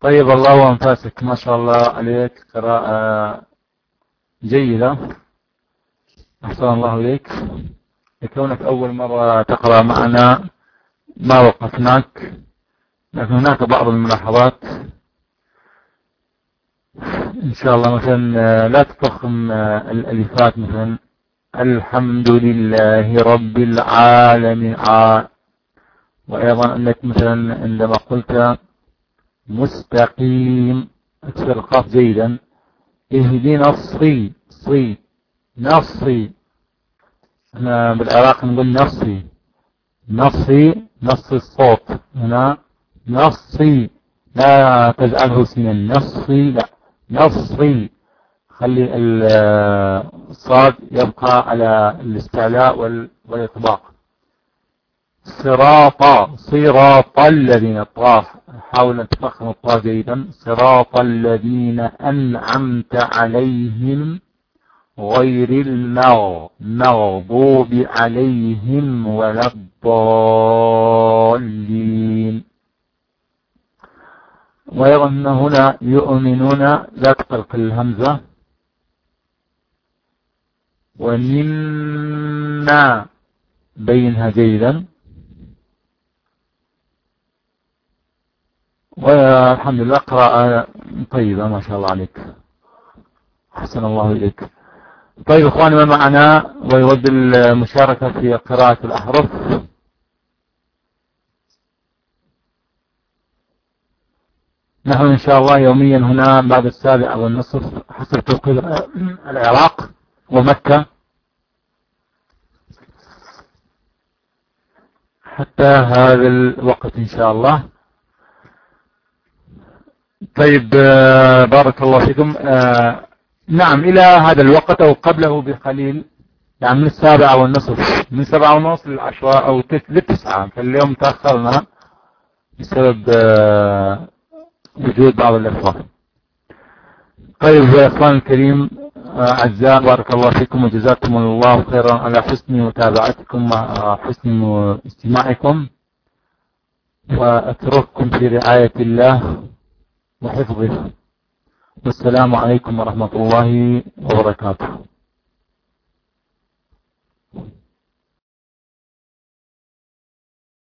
طيب الله أنفاسك. ما شاء الله عليك. قراءة جيدة. أحسن الله إليك. لكونك أول مرة تقرأ معنا ما وقفناك؟ لكن هناك بعض الملاحظات. إن شاء الله مثلا لا تفخم الألفات مثلا. الحمد لله رب العالمين. وأيضا أنك مثلا عندما قلت مستقيم. أكثر القاف جيدا. اهدنا الصي. صي. نصي. إحنا بالعراق نقول نصي. نصي. نص الصوت. هنا نصي. لا تجعله سينا نصي. لا. نصي. خلي الصاد يبقى على الاستعلاء والإطباق. صراط صراط الذين طاف حاول أن تفخم الطاء جيدا صراط الذين أنعمت عليهم غير المغضوب عليهم ولا الضالين. ويرى أن هنا يؤمنون لا تقلق الهمزة. ومن ما بينها جيدا. والحمد لله قراءة طيبة ما شاء الله عليك. حسن الله إليك. طيب إخواني ما معنا ويود المشاركة في قراءة الأحرف. نحن إن شاء الله يوميا هنا بعد السابع والنصف حسب توقيت العراق ومكة. حتى هذا الوقت إن شاء الله. طيب آه، بارك الله فيكم. آه، نعم إلى هذا الوقت أو قبله بقليل يعني من السابعة والنصف من سبعة ونصف للعشرة أو للتسعة. فاليوم تأخرنا بسبب آه، وجود بعض الإخوان. طيب يا إخوان الكريم أعزاء بارك الله فيكم وجزاكم الله خيرا على حسن متابعتكم وحسن استماعكم. وأترككم في رعاية الله. وحفظه والسلام عليكم ورحمة الله وبركاته.